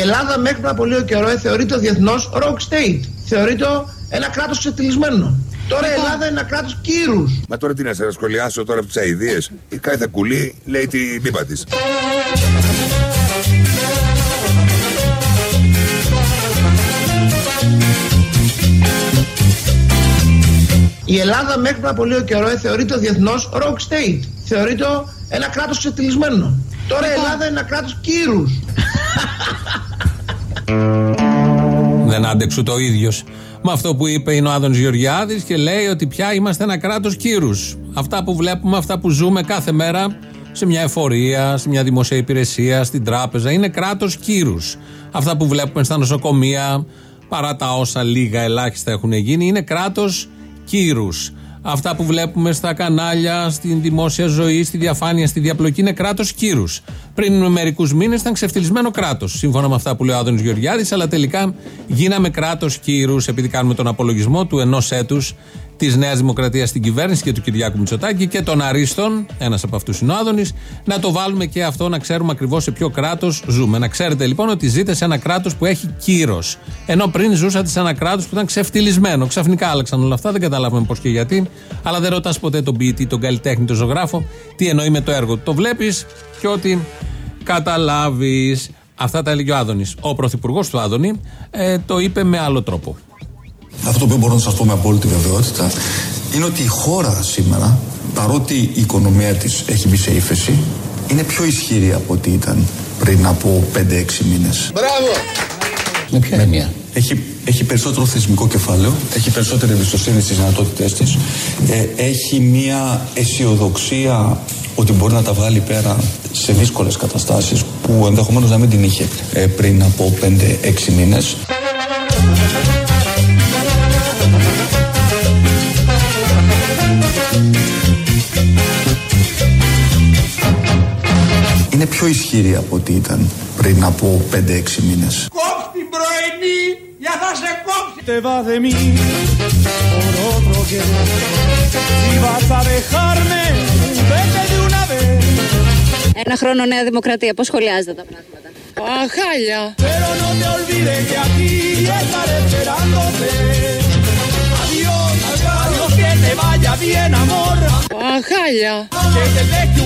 Η Ελλάδα μέχρι πριν από λίγο καιρό θεωρείται διεθνώς rock state. Θεωρείται ένα κράτος ξετυλισμένο. Τώρα η Ελλάδα είναι ένα κράτος κύρους. Μα τώρα τι να σε σχολιάσω τώρα από τις αειδίε. Η κάθε κουλή λέει την πίπα της. Η Ελλάδα μέχρι πριν από λίγο καιρό θεωρείται διεθνώς rock state. Θεωρείται ένα κράτος ξετυλισμένο. Τώρα η Ελλάδα είναι ένα κράτος κύρους. Δεν άντεξε το ίδιος με αυτό που είπε είναι ο Άδων Γεωργιάδης και λέει ότι πια είμαστε ένα κράτος κύρους. Αυτά που βλέπουμε, αυτά που ζούμε κάθε μέρα σε μια εφορία, σε μια δημοσία υπηρεσία, στην τράπεζα, είναι κράτος κύρους. Αυτά που βλέπουμε στα νοσοκομεία, παρά τα όσα λίγα ελάχιστα έχουν γίνει, είναι κράτος κύρους. Αυτά που βλέπουμε στα κανάλια, στην δημόσια ζωή, στη διαφάνεια, στη διαπλοκή είναι κράτος κύρους. Πριν μερικούς μήνες ήταν ξεφτυλισμένο κράτος, σύμφωνα με αυτά που λέει ο Άδωνης Γεωργιάδης, αλλά τελικά γίναμε κράτος κύρους, επειδή κάνουμε τον απολογισμό του ενός έτους της Νέας Δημοκρατίας στην κυβέρνηση και του Κυριάκου Μητσοτάκη και των Αρίστων, ένας από αυτούς είναι ο Άδωνης, να το βάλουμε και αυτό να ξέρουμε ακριβώς σε ποιο κράτος ζούμε. Να ξέρετε λοιπόν ότι ζείτε σε ένα κράτος που έχει κύρος. Ενώ πριν ζούσατε σε ένα κράτος που ήταν ξεφτυλισμένο. Ξαφνικά άλλαξαν όλα αυτά, δεν καταλάβαμε πώς και γιατί. Αλλά δεν ρωτάς ποτέ τον ποιητή, τον καλλιτέχνη, τον ζωγράφο, τι εννοεί με το έργο του. Το βλέπεις και ότι καταλάβεις. Αυτά τα έλεγε ο Άδωνης. Ο πρωθυπουργός του Άδωνη ε, το είπε με άλλο τρόπο. Αυτό που μπορώ να σας πω με απόλυτη βεβαιότητα είναι ότι η χώρα σήμερα, παρότι η οικονομία της έχει μπει σε ύφεση, είναι πιο ισχυρή από ό,τι ήταν πριν από 5-6 μήνες. Μπράβο! Με ποια έννοια; Έχει, έχει περισσότερο θεσμικό κεφάλαιο, έχει περισσότερη εμπιστοσύνη στις δυνατότητές της, ε, έχει μια αισιοδοξία ότι μπορεί να τα βγάλει πέρα σε δύσκολες καταστάσεις που ενδεχομένως να μην την είχε ε, πριν από 5-6 μήνες. Είναι πιο ισχυρή από ό,τι ήταν πριν από 5-6 μήνες. Κόψ την πρωινή για θα σε κόψει. Te vas de mí por otro que Si vas a dejarme, vete de una vez. Ένα χρόνο Νέα Δημοκρατία, πώς σχολιάζετε τα πράγματα; A Jaya. Pero no te olvides que aquí estaré esperándote ράτι Αχάλια Και δεν έχει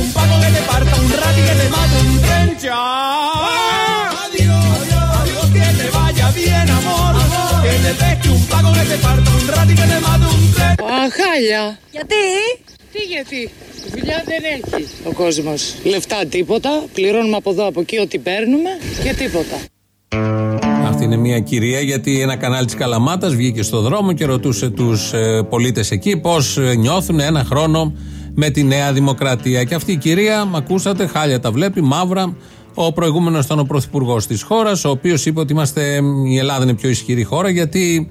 δεν! Γιατί; Τι; Δουλειά δεν έχεις. Ο κόσμος. Λεφτά τίποτα. Πληρώνουμε από εδώ από εκεί ό,τι παίρνουμε και τίποτα. Αυτή είναι μια κυρία γιατί ένα κανάλι της Καλαμάτας βγήκε στο δρόμο και ρωτούσε τους ε, πολίτες εκεί πώς ε, νιώθουν ένα χρόνο με τη Νέα Δημοκρατία. Και αυτή η κυρία, μ' ακούσατε, χάλια τα βλέπει, μαύρα. Ο προηγούμενος ήταν ο πρωθυπουργός της χώρας, ο οποίος είπε ότι είμαστε, η Ελλάδα είναι πιο ισχυρή χώρα γιατί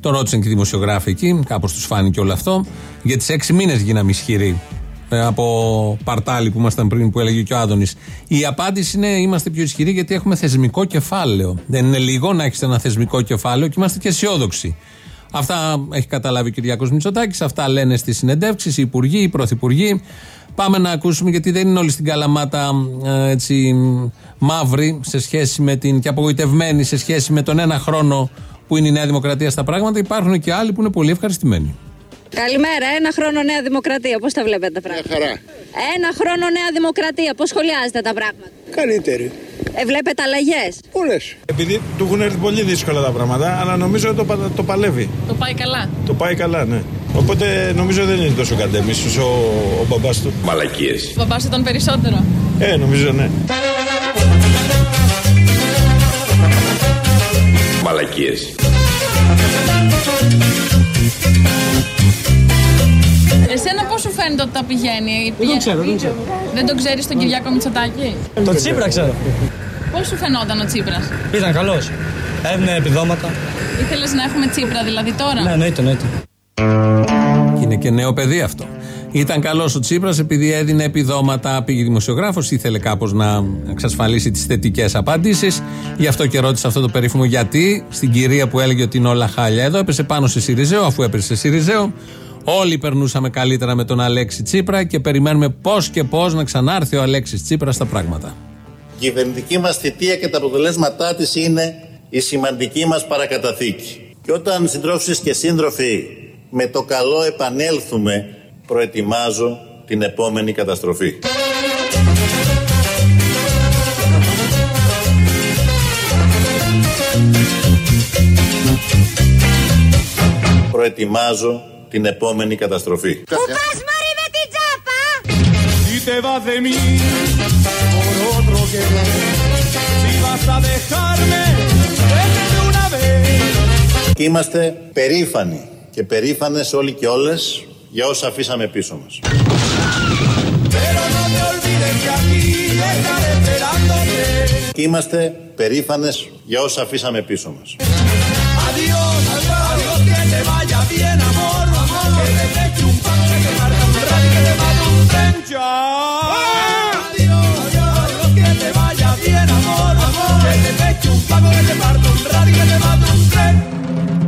τον ρώτησαν και οι δημοσιογράφοι εκεί, κάπως τους φάνηκε όλο αυτό. Γιατί σε έξι μήνες γίναμε ισχυροί. Ε, από παρτάλι που ήμασταν πριν, που έλεγε και ο Άδωνης. Η απάντηση είναι: Είμαστε πιο ισχυροί γιατί έχουμε θεσμικό κεφάλαιο. Δεν είναι λίγο να έχεις ένα θεσμικό κεφάλαιο και είμαστε και αισιόδοξοι. Αυτά έχει καταλάβει ο Κυριακός Μητσοτάκης, αυτά λένε στις συνεντεύξεις οι υπουργοί, οι πρωθυπουργοί. Πάμε να ακούσουμε γιατί δεν είναι όλοι στην Καλαμάτα ε, έτσι μαύροι σε σχέση με την, και απογοητευμένοι σε σχέση με τον ένα χρόνο που είναι η Νέα Δημοκρατία στα πράγματα. Υπάρχουν και άλλοι που είναι πολύ ευχαριστημένοι. Καλημέρα, ένα χρόνο Νέα Δημοκρατία, πώς τα βλέπετε τα πράγματα; χαρά. Ένα χρόνο Νέα Δημοκρατία, πώς σχολιάζετε τα πράγματα; Καλύτερη. Ε, βλέπετε αλλαγές; Πολλές. Επειδή του έχουν έρθει πολύ δύσκολα τα πράγματα, αλλά νομίζω ότι το, πα- το παλεύει. Το πάει καλά. Το πάει καλά, ναι. Οπότε νομίζω δεν είναι τόσο κατέμισος ο, ο μπαμπάς του. Μαλακίες. Ο μπαμπάς ήταν περισσότερο. Ε, νομίζω ναι. Μαλακίες. Εσένα πώς σου φαίνεται ότι τα πηγαίνει. Δεν το ξέρω, δεν ξέρω. Δεν τον ξέρεις τον Κυριάκο Μητσοτάκη; Το Τσίπρα ξέρω. Πώς σου φαινόταν ο Τσίπρας; Ήταν καλός. Έδινε επιδόματα. Ήθελες να έχουμε Τσίπρα δηλαδή τώρα; Ναι, εννοείται, εννοείται. Και είναι και νέο παιδί αυτό. Ήταν καλός ο Τσίπρας επειδή έδινε επιδόματα. Πήγε δημοσιογράφος, ήθελε κάπως να εξασφαλίσει τις θετικές απαντήσεις. Γι' αυτό και ρώτησε αυτό το περίφημο γιατί στην κυρία που έλεγε ότι είναι όλα χάλια εδώ. Έπεσε πάνω σε Σιριζέο, αφού έπεσε σε Σιριζέο. Όλοι περνούσαμε καλύτερα με τον Αλέξη Τσίπρα και περιμένουμε πώς και πώς να ξανάρθει ο Αλέξης Τσίπρας στα πράγματα. Η κυβερνητική μας θητεία και τα αποτελέσματά της είναι η σημαντική μας παρακαταθήκη. Και όταν συντρόφισσες και σύντροφοι με το καλό επανέλθουμε, προετοιμάζω την επόμενη καταστροφή. Προετοιμάζω την επόμενη καταστροφή. Πού πας μωρή με την τσάπα! Si te vas de mí por otro que Si vas a dejarme, vete de una vez Και είμαστε περήφανοι και περήφανες όλοι και όλες για όσα αφήσαμε πίσω μας. Pero no te olvides que aquí estaré esperándote Και είμαστε περήφανες για όσα αφήσαμε πίσω μας. Adiós, adiós, que te vaya bien amor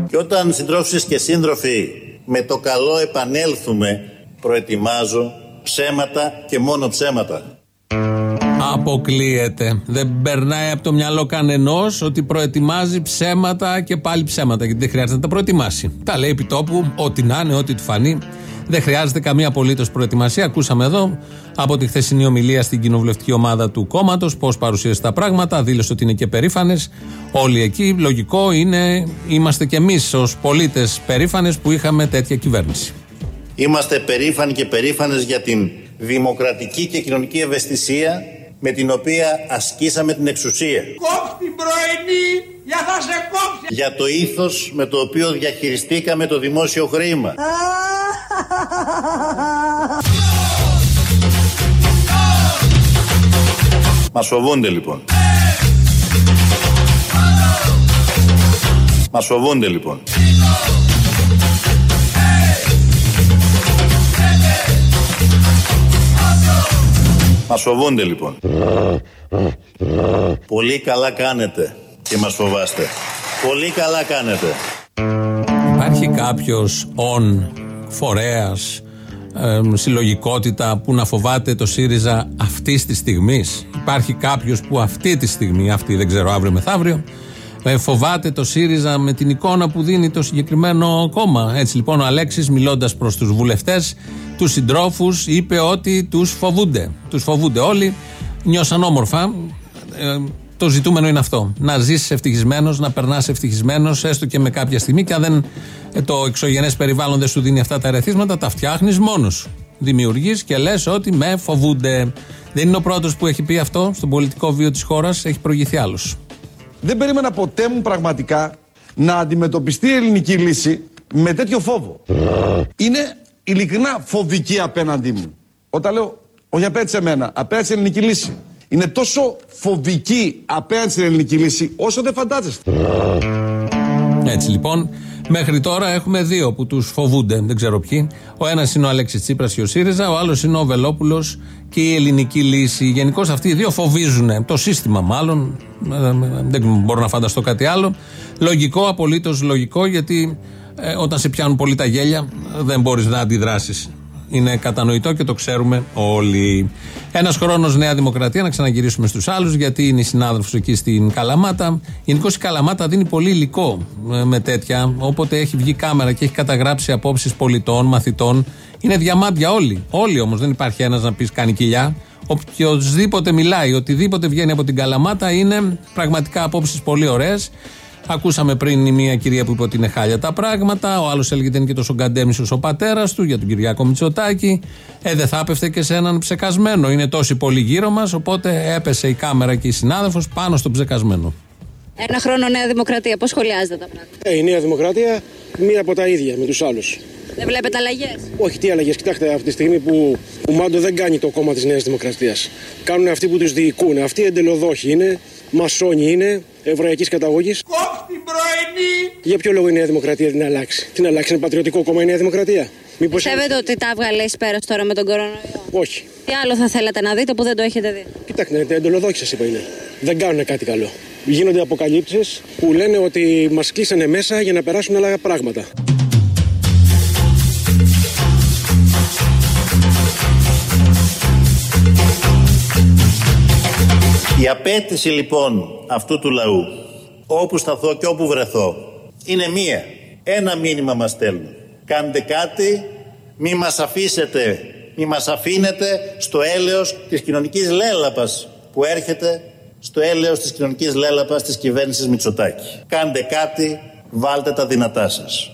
Και όταν συντρόφισσες και σύντροφοι με το καλό επανέλθουμε, προετοιμάζω ψέματα και μόνο ψέματα. Αποκλείεται. Δεν περνάει από το μυαλό κανενός ότι προετοιμάζει ψέματα και πάλι ψέματα. Γιατί δεν χρειάζεται να τα προετοιμάσει. Τα λέει επί τόπου, ό,τι να είναι, ό,τι του φανεί. Δεν χρειάζεται καμία απολύτως προετοιμασία. Ακούσαμε εδώ από τη χθεσινή ομιλία στην κοινοβουλευτική ομάδα του κόμματος πώς παρουσίασε τα πράγματα. Δήλωσε ότι είναι και περήφανες. Όλοι εκεί. Λογικό είναι, είμαστε κι εμείς ως πολίτες περήφανες που είχαμε τέτοια κυβέρνηση. Είμαστε περήφανοι και περήφανες για την δημοκρατική και κοινωνική ευαισθησία με την οποία ασκήσαμε την εξουσία. Κόψ' την πρωινή, για θα σε κόψει Για το ήθος με το οποίο διαχειριστήκαμε το δημόσιο χρήμα. Μας φοβούνται λοιπόν. Μας φοβούνται λοιπόν. Μας φοβούνται λοιπόν. Πολύ καλά κάνετε και μας φοβάστε. Πολύ καλά κάνετε. Υπάρχει κάποιος ον φορέας, συλλογικότητα που να φοβάται το ΣΥΡΙΖΑ αυτής της στιγμής; Υπάρχει κάποιος που αυτή τη στιγμή, αυτή δεν ξέρω αύριο μεθαύριο, ε, φοβάται το ΣΥΡΙΖΑ με την εικόνα που δίνει το συγκεκριμένο κόμμα. Έτσι λοιπόν ο Αλέξης μιλώντας προς τους βουλευτές, τους συντρόφους, είπε ότι τους φοβούνται. Τους φοβούνται όλοι, νιώσαν όμορφα. Ε, το ζητούμενο είναι αυτό. Να ζήσει ευτυχισμένος, να περνάς ευτυχισμένος, έστω και με κάποια στιγμή. Και αν δεν, ε, το εξωγενές περιβάλλον δεν σου δίνει αυτά τα ερεθίσματα, τα φτιάχνεις μόνος σου. Δημιουργείς και λες ότι με φοβούνται. Δεν είναι ο πρώτος που έχει πει αυτό στον πολιτικό βίο της χώρας, έχει προηγηθεί άλλος. Δεν περίμενα ποτέ μου πραγματικά να αντιμετωπιστεί η ελληνική λύση με τέτοιο φόβο. Είναι ειλικρινά φοβική απέναντί μου. Όταν λέω, όχι απέναντι σε μένα, απέναντι στην ελληνική λύση. Είναι τόσο φοβική απέναντι στην ελληνική λύση όσο δεν φαντάζεστε. Έτσι λοιπόν, μέχρι τώρα έχουμε δύο που τους φοβούνται, δεν ξέρω ποιοι. Ο ένας είναι ο Αλέξης Τσίπρας και ο ΣΥΡΙΖΑ, ο άλλος είναι ο Βελόπουλος και η ελληνική λύση. Γενικώς αυτοί οι δύο φοβίζουν το σύστημα, μάλλον. Ε, ε, Δεν μπορώ να φανταστώ κάτι άλλο. Λογικό, απολύτως λογικό, γιατί ε, όταν σε πιάνουν πολύ τα γέλια, δεν μπορείς να αντιδράσεις. Είναι κατανοητό και το ξέρουμε όλοι. Ένας χρόνος Νέα Δημοκρατία, να ξαναγυρίσουμε στους άλλους, γιατί είναι η συνάδελφος εκεί στην Καλαμάτα. Γενικώ η Καλαμάτα δίνει πολύ υλικό ε, με τέτοια. Όποτε έχει βγει κάμερα και έχει καταγράψει απόψεις πολιτών, μαθητών, είναι διαμάντια όλοι. Όλοι όμως, δεν υπάρχει ένας να πεις κάνει κοιλιά. Οποιοδήποτε μιλάει, οτιδήποτε βγαίνει από την Καλαμάτα είναι πραγματικά απόψεις πολύ ωραίες. Ακούσαμε πριν η μία κυρία που είπε ότι είναι χάλια τα πράγματα. Ο άλλος έλεγε ότι είναι και τόσο γκαντέμισος ο πατέρας του για τον Κυριάκο Μητσοτάκη. Ε, δεν θα έπεφτε και σε έναν ψεκασμένο. Είναι τόσοι πολλοί γύρω μας. Οπότε έπεσε η κάμερα και η συνάδελφος πάνω στον ψεκασμένο. Ένα χρόνο Νέα Δημοκρατία, πώς σχολιάζετε τα πράγματα; Ε, η Νέα Δημοκρατία μία από τα ίδια με τους άλλους. Δεν βλέπετε αλλαγές; Όχι, τι αλλαγές. Κοιτάξτε, από τη στιγμή που ο Μάντο δεν κάνει το κόμμα της Νέας Δημοκρατίας. Κάνουν αυτοί που τους διοικούν. Αυτοί εντελοδόχοι είναι, μασόνοι είναι, εβραϊκής καταγωγής. Κόψ' την πρωινή Για ποιο λόγο η Νέα Δημοκρατία την αλλάξει; Την αλλάξει, είναι πατριωτικό κόμμα η Νέα Δημοκρατία; Μήπως... Πιστεύετε ότι τα έβγαλε εις πέρας τώρα με τον κορονοϊό; Όχι. Τι άλλο θα θέλατε να δείτε που δεν το έχετε δει; Κοιτάξτε, εντελοδόχοι σας είπα είναι. Δεν κάνουν κάτι καλό. Γίνονται αποκαλύψεις που λένε ότι μας κλείσανε μέσα για να περάσουν άλλα πράγματα. Η απέτηση λοιπόν αυτού του λαού, όπου σταθώ και όπου βρεθώ, είναι μία. Ένα μήνυμα μας στέλνουν. Κάντε κάτι, μη μας αφήσετε, μη μας αφήνετε στο έλεος της κοινωνικής λέλαπας που έρχεται στο έλεος της κοινωνικής λέλαπας της κυβέρνησης Μητσοτάκη. Κάντε κάτι, βάλτε τα δυνατά σας.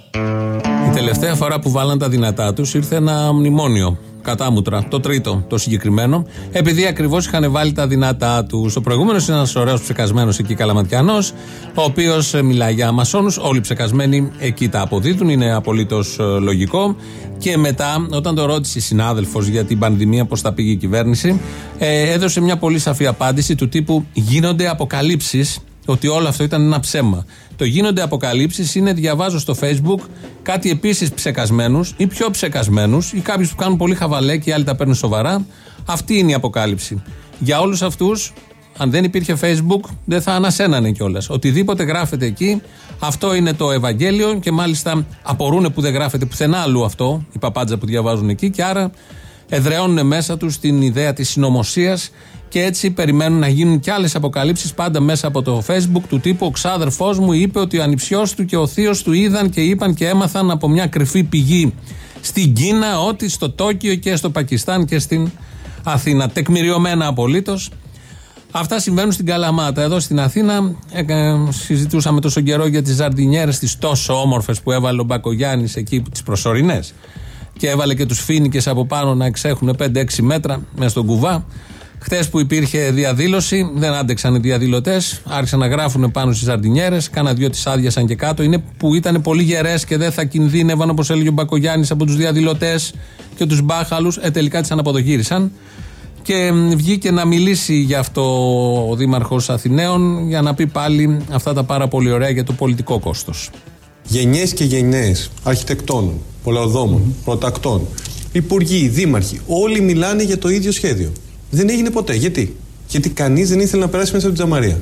Η τελευταία φορά που βάλαν τα δυνατά τους ήρθε ένα μνημόνιο. Κατάμουτρα, το τρίτο, το συγκεκριμένο, επειδή ακριβώς είχαν βάλει τα δυνατά τους. Ο προηγούμενος είναι ένας ωραίος ψεκασμένος εκεί καλαματιανός, ο οποίος μιλάει για μασόνους. Όλοι ψεκασμένοι εκεί τα αποδίδουν, είναι απολύτως λογικό. Και μετά, όταν το ρώτησε η συνάδελφος για την πανδημία, πώς θα πήγε η κυβέρνηση, ε, έδωσε μια πολύ σαφή απάντηση του τύπου Γίνονται αποκαλύψεις ότι όλο αυτό ήταν ένα ψέμα. Το γίνονται αποκαλύψεις είναι διαβάζω στο Facebook κάτι επίσης ψεκασμένους ή πιο ψεκασμένους ή κάποιους που κάνουν πολύ χαβαλέ και οι άλλοι τα παίρνουν σοβαρά. Αυτή είναι η αποκάλυψη. Για όλους αυτούς, αν δεν υπήρχε Facebook, δεν θα ανασένανε κιόλας. Οτιδήποτε γράφεται εκεί, αυτό είναι το Ευαγγέλιο και μάλιστα απορούν που δεν γράφεται πουθενά αλλού αυτό, οι παπάντζα που διαβάζουν εκεί και άρα εδραιώνουν μέσα τους την ιδέα της συνωμοσίας και έτσι περιμένουν να γίνουν κι άλλες αποκαλύψεις πάντα μέσα από το Facebook του τύπου Ο ξάδερφός μου είπε ότι ο ανιψιός του και ο θείος του είδαν και είπαν και έμαθαν από μια κρυφή πηγή στην Κίνα ότι στο Τόκιο και στο Πακιστάν και στην Αθήνα. Τεκμηριωμένα απολύτως. Αυτά συμβαίνουν στην Καλαμάτα. Εδώ στην Αθήνα ε, ε, συζητούσαμε τόσο καιρό για τις ζαρδινιέρες τις τόσο όμορφες που έβαλε ο Μπακογιάννης εκεί, τις προσωρινές. Και έβαλε και τους φίνικε από πάνω να εξέχουν 5-6 μέτρα μέσα στον κουβά. Χθε που υπήρχε διαδήλωση, δεν άντεξαν οι διαδηλωτές, άρχισαν να γράφουν πάνω στις ζαρτινιέρε. Κάνα δυο τις άδειασαν και κάτω. Είναι που ήταν πολύ γερές και δεν θα κινδύνευαν, όπως έλεγε ο Μπακογιάννης, από τους διαδηλωτές και τους μπάχαλους. Ε, τελικά τις αναποδογύρισαν. Και βγήκε να μιλήσει γι' αυτό ο Δήμαρχος Αθηναίων για να πει πάλι αυτά τα πάρα πολύ ωραία για το πολιτικό κόστος. Γενιές και γενιέ αρχιτεκτών, πολεοδόμων, πρωτακτών, υπουργοί, δήμαρχοι, όλοι μιλάνε για το ίδιο σχέδιο. Δεν έγινε ποτέ. Γιατί; Γιατί κανείς δεν ήθελε να περάσει μέσα από την τζαμαρία.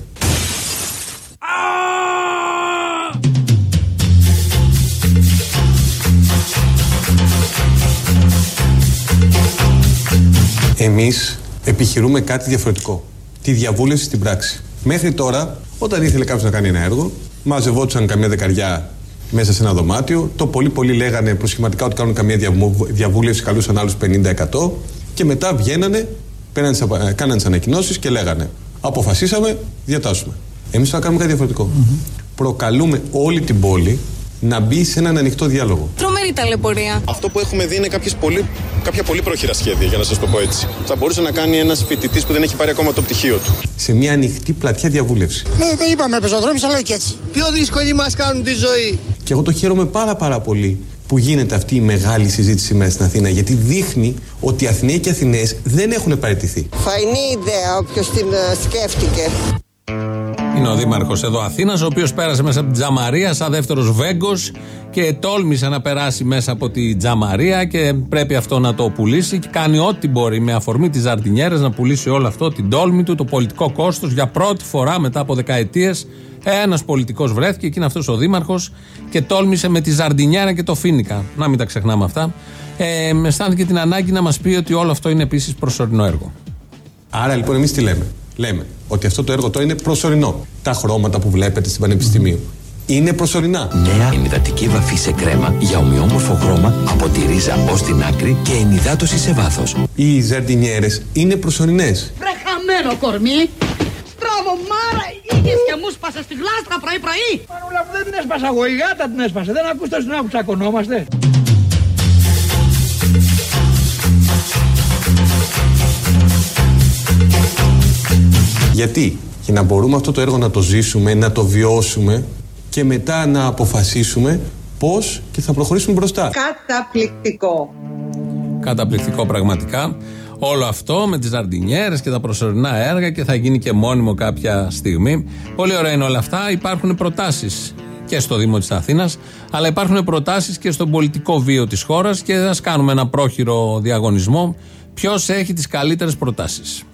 Εμείς επιχειρούμε κάτι διαφορετικό. Τη διαβούλευση στην πράξη. Μέχρι τώρα, όταν ήθελε κάποιος να κάνει ένα έργο, μαζευόντουσαν καμιά δεκαριά μέσα σε ένα δωμάτιο. Το πολύ πολύ λέγανε προσχηματικά ότι κάνουν καμία διαβούλευση, καλούσαν άλλους 50% και μετά βγαίνανε ε, κάνανε τις ανακοινώσεις και λέγανε Αποφασίσαμε, διατάσσουμε. Εμείς θα κάνουμε κάτι διαφορετικό. Προκαλούμε όλη την πόλη να μπει σε έναν ανοιχτό διάλογο. Τρομερή ταλαιπωρία. Αυτό που έχουμε δει είναι πολύ, κάποια πολύ πρόχειρα σχέδια, για να σας το πω έτσι. Θα μπορούσε να κάνει ένας φοιτητής που δεν έχει πάρει ακόμα το πτυχίο του. Σε μια ανοιχτή πλατιά διαβούλευση. Ναι, δεν είπαμε πεζοδρόμιο, αλλά και έτσι. Πιο δύσκολη μας κάνουν τη ζωή. Και εγώ το χαίρομαι πάρα πάρα πολύ που γίνεται αυτή η μεγάλη συζήτηση σήμερα στην Αθήνα γιατί δείχνει ότι οι Αθηναίοι και οι Αθηναίες δεν έχουν παραιτηθεί. Φαϊνή ιδέα όποιος την ε, σκέφτηκε. Είναι ο Δήμαρχος εδώ Αθήνας, ο οποίος πέρασε μέσα από την Τζαμαρία σαν δεύτερος Βέγκος και τόλμησε να περάσει μέσα από την Τζαμαρία και πρέπει αυτό να το πουλήσει. Και κάνει ό,τι μπορεί με αφορμή τη Ζαρτινιέρα να πουλήσει όλο αυτό, την τόλμη του, το πολιτικό κόστος για πρώτη φορά μετά από δεκαετίες ένας πολιτικός βρέθηκε και είναι αυτός ο Δήμαρχος και τόλμησε με τη Ζαρντινιάρα και το Φίνικα. Να μην τα ξεχνάμε αυτά. Ε, αισθάνθηκε την ανάγκη να μας πει ότι όλο αυτό είναι επίσης προσωρινό έργο. Άρα λοιπόν εμείς τι λέμε; Λέμε ότι αυτό το έργο το είναι προσωρινό. Τα χρώματα που βλέπετε στην Πανεπιστημίου είναι προσωρινά. Νέα ενυδατική βαφή σε κρέμα για ομοιόμορφο χρώμα από τη ρίζα ως την άκρη και ενυδάτωση σε βάθος. Οι ζαρντινιέρε είναι προσωρινές. Βρε χαμένο κορμί! Μπράβο, Μάρα! Είχες και μου σπάσα στη γλάστρα πρωί-πρωί! Μανούλα, δεν την έσπασα εγώ, η γάτα την έσπασε. Δεν ακούς το που τσακωνόμαστε. Γιατί; Για να μπορούμε αυτό το έργο να το ζήσουμε, να το βιώσουμε και μετά να αποφασίσουμε πώς και θα προχωρήσουμε μπροστά. Καταπληκτικό. Καταπληκτικό πραγματικά. Όλο αυτό με τις ζαρντινιέρες και τα προσωρινά έργα και θα γίνει και μόνιμο κάποια στιγμή. Πολύ ωραία είναι όλα αυτά. Υπάρχουν προτάσεις και στο Δήμο της Αθήνας, αλλά υπάρχουν προτάσεις και στον πολιτικό βίο της χώρας και θα κάνουμε ένα πρόχειρο διαγωνισμό. Ποιος έχει τις καλύτερες προτάσεις.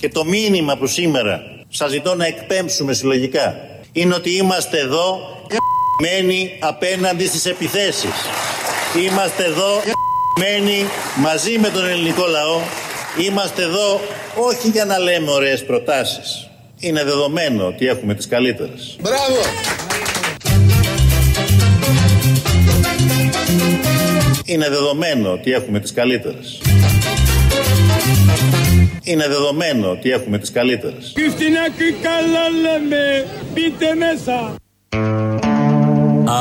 Και το μήνυμα που σήμερα σας ζητώ να εκπέμψουμε συλλογικά είναι ότι είμαστε εδώ μένει απέναντι στις επιθέσεις. Είμαστε εδώ μένει μαζί με τον ελληνικό λαό Είμαστε εδώ όχι για να λέμε ωραίες προτάσεις. Είναι δεδομένο ότι έχουμε τις καλύτερες. Μπράβο. Είναι δεδομένο ότι έχουμε τις καλύτερες. Είναι δεδομένο ότι έχουμε τις καλύτερες. Χριστινάκη καλά λέμε, μπείτε μέσα.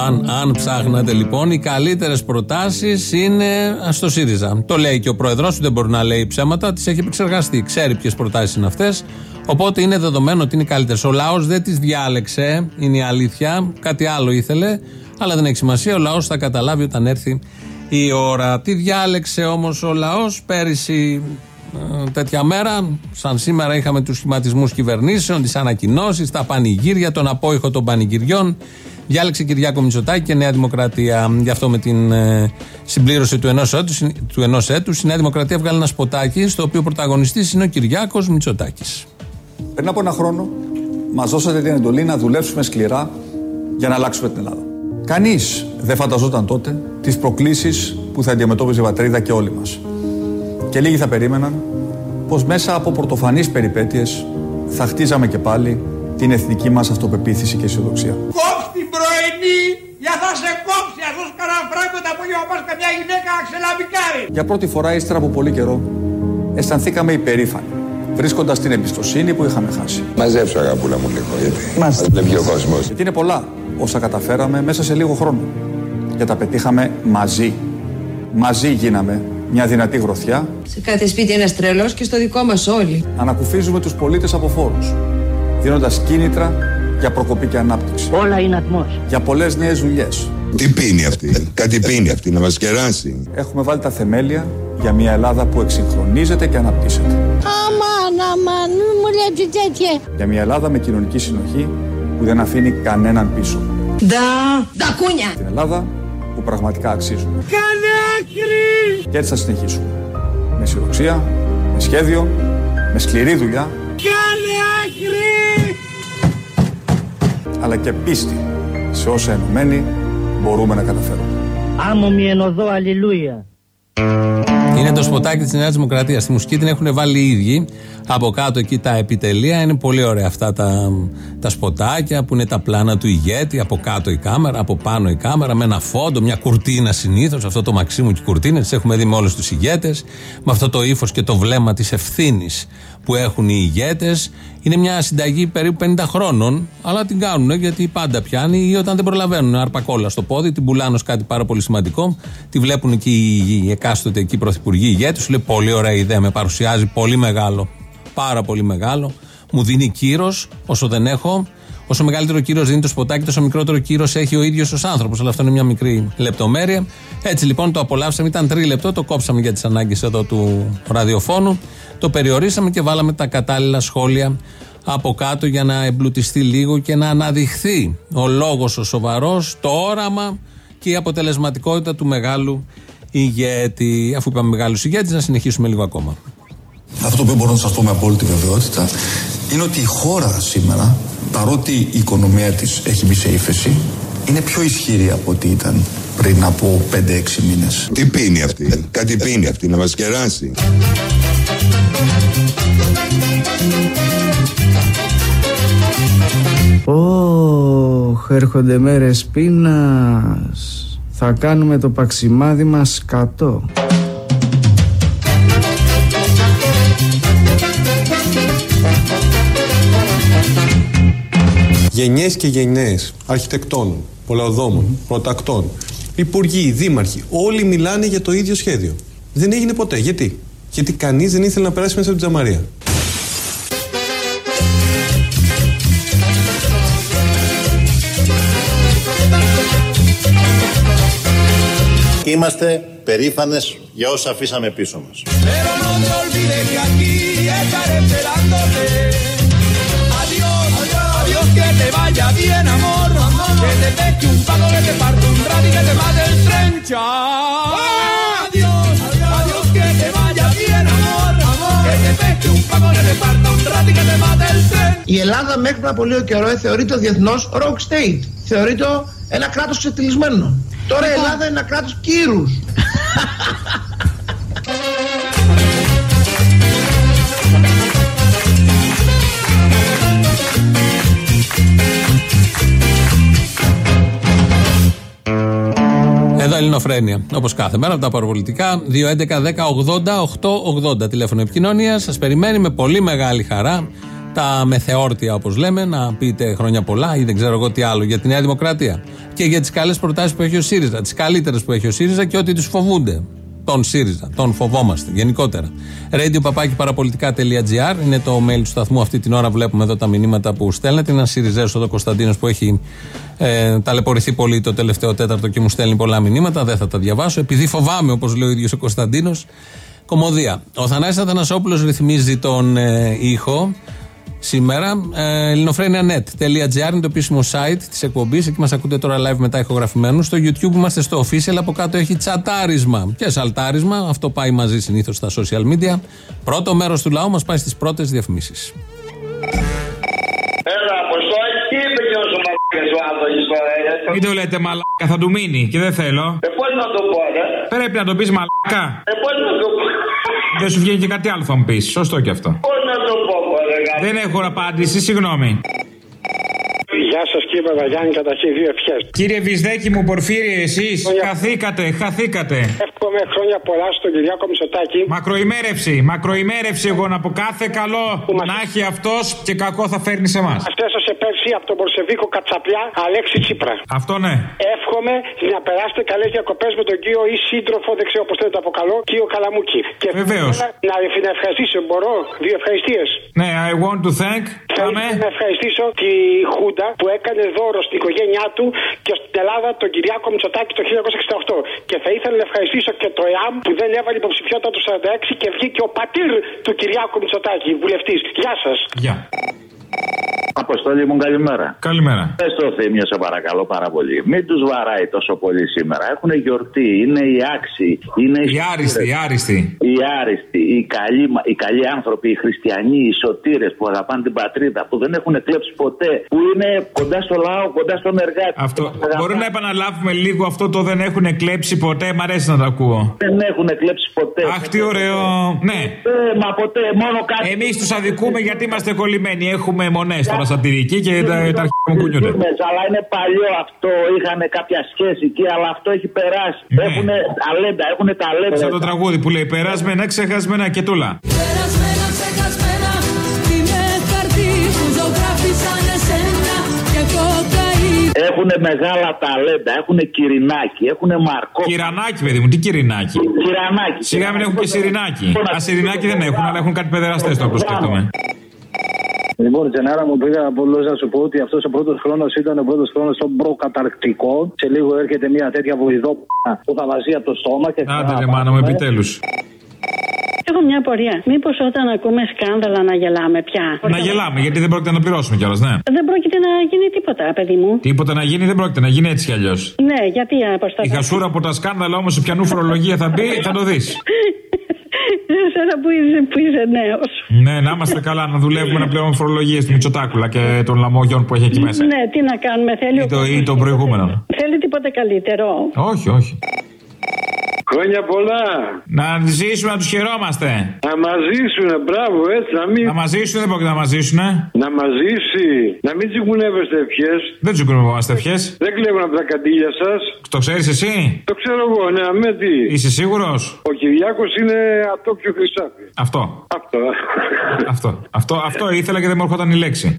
Αν, αν ψάχνατε λοιπόν, οι καλύτερες προτάσεις είναι στο ΣΥΡΙΖΑ. Το λέει και ο πρόεδρό του, δεν μπορεί να λέει ψέματα, τις έχει επεξεργαστεί. Ξέρει ποιες προτάσεις είναι αυτές. Οπότε είναι δεδομένο ότι είναι οι καλύτερες. Ο λαός δεν τις διάλεξε, είναι η αλήθεια. Κάτι άλλο ήθελε, αλλά δεν έχει σημασία. Ο λαός θα καταλάβει όταν έρθει η ώρα. Τι διάλεξε όμως ο λαός πέρυσι ε, τέτοια μέρα, σαν σήμερα είχαμε τους σχηματισμούς κυβερνήσεων, τις ανακοινώσεις, τα πανηγύρια, τον απόϊχο των πανηγυριών. Διάλεξε Κυριάκο Μητσοτάκη και Νέα Δημοκρατία. Γι' αυτό με την ε, συμπλήρωση του ενός έτους, του ενός έτους, η Νέα Δημοκρατία βγάλει ένα σποτάκι στο οποίο πρωταγωνιστής είναι ο Κυριάκος Μητσοτάκης. Πριν από ένα χρόνο, μας δώσατε την εντολή να δουλέψουμε σκληρά για να αλλάξουμε την Ελλάδα. Κανείς δεν φανταζόταν τότε τις προκλήσεις που θα αντιμετώπιζε η πατρίδα και όλοι μας. Και λίγοι θα περίμεναν πως μέσα από πρωτοφανεί περιπέτειες θα χτίζαμε και πάλι την εθνική μας αυτοπεποίθηση και αισιοδοξία. Κόψ την πρωινή, για θα σε κόψει, ας δώσει κανένα φράγκο τα απόγευμα πας καμιά γυναίκα αξελαμπικάρι. Για πρώτη φορά, ύστερα από πολύ καιρό, αισθανθήκαμε υπερήφανοι, βρίσκοντας την εμπιστοσύνη που είχαμε χάσει. Μαζέψω αγαπούλα μου λίγο, γιατί μας βλέπει ο κόσμος. Γιατί είναι πολλά όσα καταφέραμε μέσα σε λίγο χρόνο. Και τα πετύχαμε μαζί. Μαζί γίναμε μια δυνατή γροθιά. Σε κάθε σπίτι ένας τρελός και στο δικό μας όλοι. Ανακουφίζουμε τους πολίτες από φόρους, δίνοντας κίνητρα για προκοπή και ανάπτυξη. Όλα είναι ατμός. Για πολλές νέες δουλειές. Τι πίνει αυτή, κάτι πίνει αυτή, να μας κεράσει. Έχουμε βάλει τα θεμέλια για μια Ελλάδα που εξυγχρονίζεται και αναπτύσσεται. Αμάν, αμάν, μην μου λέτε τέτοια. Για μια Ελλάδα με κοινωνική συνοχή που δεν αφήνει κανέναν πίσω. Ντα, τα κούνια. Την Ελλάδα που πραγματικά αξίζουμε. Κάνε άκρη, Και έτσι θα συνεχίσουμε. Με αισιοδοξία, με σχέδιο, με σκληρή δουλειά, κάνε άκρη. αλλά και πίστη σε όσα ενωμένοι μπορούμε να καταφέρουμε. Άμμο μη ενωδώ, αλληλούια. Είναι το σποτάκι της Νέας Δημοκρατίας. Στη μουσική την έχουν βάλει οι ίδιοι. Από κάτω εκεί τα επιτελεία. Είναι πολύ ωραία αυτά τα, τα σποτάκια που είναι τα πλάνα του ηγέτη. Από κάτω η κάμερα, από πάνω η κάμερα. Με ένα φόντο, μια κουρτίνα συνήθως. Αυτό το Μαξίμου και η κουρτίνα. Τις έχουμε δει με όλους τους ηγέτες. Με αυτό το ύφος και το βλέμμα της ευθύνης που έχουν οι ηγέτες. Είναι μια συνταγή περίπου 50 χρόνων. Αλλά την κάνουν γιατί πάντα πιάνει ή όταν δεν προλαβαίνουν. Αρπακόλα στο πόδι, την πουλάνε ως κάτι πάρα πολύ σημαντικό. Τη βλέπουν και οι, οι εκάστοτε εκεί πρωθυπουργοί ηγέτες. Σου λέει πολύ ωραία ιδέα, με παρουσιάζει πολύ μεγάλο. Πάρα πολύ μεγάλο. Μου δίνει κύρος όσο δεν έχω. Όσο μεγαλύτερο κύριο δίνει το σποτάκι, τόσο μικρότερο κύρος έχει ο ίδιος ως άνθρωπος. Αλλά αυτό είναι μια μικρή λεπτομέρεια. Έτσι λοιπόν το απολαύσαμε. Ήταν τρίλεπτο, το κόψαμε για τις ανάγκες εδώ του ραδιοφώνου. Το περιορίσαμε και βάλαμε τα κατάλληλα σχόλια από κάτω για να εμπλουτιστεί λίγο και να αναδειχθεί ο λόγος ο σοβαρός, το όραμα και η αποτελεσματικότητα του μεγάλου ηγέτη. Αφού είπαμε μεγάλους ηγέτη, να συνεχίσουμε λίγο ακόμα. Αυτό που μπορώ να σας πω με απόλυτη βεβαιότητα είναι ότι η χώρα σήμερα, παρότι η οικονομία της έχει μπει σε ύφεση, είναι πιο ισχυρή από ό,τι ήταν πριν από 5-6 μήνες. Τι πίνει αυτή, κάτι πίνει αυτή, να μας κεράσει. Ωχ, έρχονται μέρες πείνας. Θα κάνουμε το παξιμάδι μας σκατό. Γενιές και γενιές αρχιτεκτών, πολλαδόμων, πρωτακτών, υπουργοί, δήμαρχοι, όλοι μιλάνε για το ίδιο σχέδιο. Δεν έγινε ποτέ. Γιατί; Γιατί κανείς δεν ήθελε να περάσει μέσα από την τζαμαρία. Και είμαστε περήφανες για όσα αφήσαμε πίσω μας. Pero no te Η Ελλάδα μέχρι από λίγο ο καιρό ε, θεωρείται διεθνώ Rock State. Θεωρείται ένα κράτος εξαιτισμένο. Τώρα η λοιπόν. Ελλάδα είναι ένα κράτος κύρους. Ελληνοφρένια. Όπως κάθε μέρα από τα παραπολιτικά. 2.11.10.80.880 τηλέφωνο επικοινωνίας. Σας περιμένει με πολύ μεγάλη χαρά τα μεθεόρτια, όπως λέμε, να πείτε χρόνια πολλά ή δεν ξέρω εγώ τι άλλο για τη Νέα Δημοκρατία. Και για τις καλές προτάσεις που έχει ο ΣΥΡΙΖΑ. Τις καλύτερες που έχει ο ΣΥΡΙΖΑ και ότι τους φοβούνται. Τον ΣΥΡΙΖΑ. Τον φοβόμαστε γενικότερα. Radio παπάκι παραπολιτικά.gr είναι το mail του σταθμού. Αυτή την ώρα βλέπουμε εδώ τα μηνύματα που στέλνετε. Είναι ένας ΣΥΡΙΖΑ εδώ Κωνσταντίνος που έχει ε, ταλαιπωρηθεί πολύ το τελευταίο τέταρτο και μου στέλνει πολλά μηνύματα. Δεν θα τα διαβάσω. Επειδή φοβάμαι, όπως λέει ο ίδιος ο Κωνσταντίνος, κομμωδία. Ο Θανάσης Αθανασόπουλος ρυθμίζει τον ε, ήχο σήμερα. Ε, ελληνοφρένια.net.gr είναι το επίσημο site της εκπομπής. Εκεί μας ακούτε τώρα live μετά ηχογραφημένους. Στο YouTube είμαστε στο official. Από κάτω έχει τσατάρισμα και σαλτάρισμα. Αυτό πάει μαζί συνήθως στα social media. Πρώτο μέρος του λαού μας πάει στις πρώτες διαφημίσεις. Έλα, Αποστόλη, τι είπε και όσο μαλάκες ο Άδωνης τώρα, ε; Μην το λέτε μαλάκα, θα του μείνει και δεν θέλω. Ε, πώς να το πω, ρε. Πρέπει να το πεις μαλάκα. Ε, πώς να το πω; Δεν σου βγαίνει και κάτι άλλο θα μου πεις. Σωστό και αυτό. Πώς να το πω, ρε, γάμο. Δεν έχω απάντηση, συγγνώμη. Γεια σας κύριε Παπαγιάννη, καταρχήν δύο ευχές. Κύριε Βυσδέκη μου, Πορφύριε, εσείς χαθήκατε, χαθήκατε. Εύχομαι χρόνια πολλά στον Κυριάκο Μητσοτάκη. Μακροημέρευση, μακροημέρευση εγώ να πω κάθε καλό να έχει αυτός και κακό θα φέρνει σε εμά. Μα έσωσε πέρσι από τον Μπορσεβίκο Κατσαπλιά Αλέξη Τσίπρα. Αυτό ναι. Εύχομαι να περάσετε καλές διακοπές με τον κύριο ή σύντροφο, δεν ξέρω πώς θέλετε το αποκαλώ, κύριο Καλαμούκη. Και Βεβαίως. Να, να ευχαριστήσω, μπορώ, δύο ευχαριστίες. Ναι, I want to thank. Θέλω να ευχαριστήσω τη Χούντα που έκανε δώρο στην οικογένειά του και στην Ελλάδα τον Κυριάκο Μητσοτάκη το 1968. Και θα ήθελα να ευχαριστήσω και το ΕΑΜ που δεν έβαλε υποψηφιότητα του 46 και βγήκε ο πατήρ του Κυριάκου Μητσοτάκη, βουλευτής. Γεια σας. Γεια. Αποστόλη μου, καλημέρα. Καλημέρα. Πες το θύμιο, σε παρακαλώ πάρα πολύ. Μην τους βαράει τόσο πολύ σήμερα. Έχουν γιορτή, είναι οι άξιοι. Είναι Οι άριστοι, οι άριστοι. Οι άριστοι, οι καλοί, μα- οι καλοί άνθρωποι, οι χριστιανοί, οι σωτήρες που αγαπάνε την πατρίδα, που δεν έχουν κλέψει ποτέ, που είναι κοντά στο λαό, κοντά στον εργάτη. Αυτό. Μπορεί να επαναλάβουμε λίγο αυτό το δεν έχουν κλέψει ποτέ, μ' αρέσει να το ακούω. Δεν έχουν κλέψει ποτέ. Αχ, τι ωραίο. Ναι. Ε, μα ποτέ, μόνο κάτι. Εμείς τους αδικούμε γιατί είμαστε κολλημένοι. Έχουμε μονές τώρα σατυρική και τα, τα αρχαία μου κουνιούνται. Μέσα, αλλά είναι παλιό αυτό. Είχαν κάποια σχέση εκεί, αλλά αυτό έχει περάσει. Ναι. Έχουν ταλέντα, έχουν ταλέντα. Σαν το τραγούδι που λέει Περάσμενα, ξεχασμένα και τούλα. Περασμένα, ξεχασμένα Είναι χαρτί που ζωγράφισαν εσένα Και κοκαίνη Έχουν μεγάλα ταλέντα, έχουν κυρινάκι, έχουν μαρκό. Κυρανάκι, παιδί μου, τι κυρινάκι; Κυρανάκι. Σιγά μην έχουν και σιρινάκι. Α, σιρινάκι δεν έχουν, αλλά έχουν κάτι παιδεραστές τώρα που σκέφτομαι. Λοιπόν, Τζενάρα μου πήγα από να σου πω ότι αυτός ο πρώτος χρόνος ήταν ο πρώτος χρόνος στον προκαταρκτικό. Σε λίγο έρχεται μια τέτοια βοηδό που θα βαζεί από το στόμα και Άντε ρε μάνα μου, επιτέλους. Έχω μια απορία. Μήπως όταν ακούμε σκάνδαλα να γελάμε πια; Να γελάμε, γιατί δεν πρόκειται να πληρώσουμε κιόλας, ναι. Δεν πρόκειται να γίνει τίποτα, παιδί μου. Τίποτα να γίνει δεν πρόκειται να γίνει έτσι κι αλλιώς. Ναι, γιατί αποστολή. Η χασούρα από τα σκάνδαλα όμως σε πιανού φορολογία θα μπει, θα το δεις. Εσένα που είσαι, που είσαι νέος. ναι, να είμαστε καλά, να δουλεύουμε να πληρώνουμε φορολογίες του Μητσοτάκουλα και των λαμόγιων που έχει εκεί μέσα. Ναι, τι να κάνουμε, θέλει. Ή, ο το, ή κόσμος- των προηγούμενων. Θέλει τίποτα καλύτερο. Όχι, όχι. Χρόνια πολλά. Να ζήσουμε, να τους χαιρόμαστε. Να μας ζήσουν, μπράβο, έτσι, να μην. Να μας ζήσουν, δεν πρόκειται να μας ζήσουν. Να μας ζήσει. Να μην τσιγκουνεύεστε ευχές. Δεν τσιγκουνευόμαστε ευχές. Δεν κλέβουν από τα καντήλια σας. Το ξέρεις εσύ; Το ξέρω εγώ, ναι, αμέ τι. Είσαι σίγουρος; Ο Κυριάκος είναι ατόφιο χρυσάφι. Αυτό. Αυτό. αυτό. Αυτό. Αυτό ήθελα και δεν μου έρχονταν η λέξη.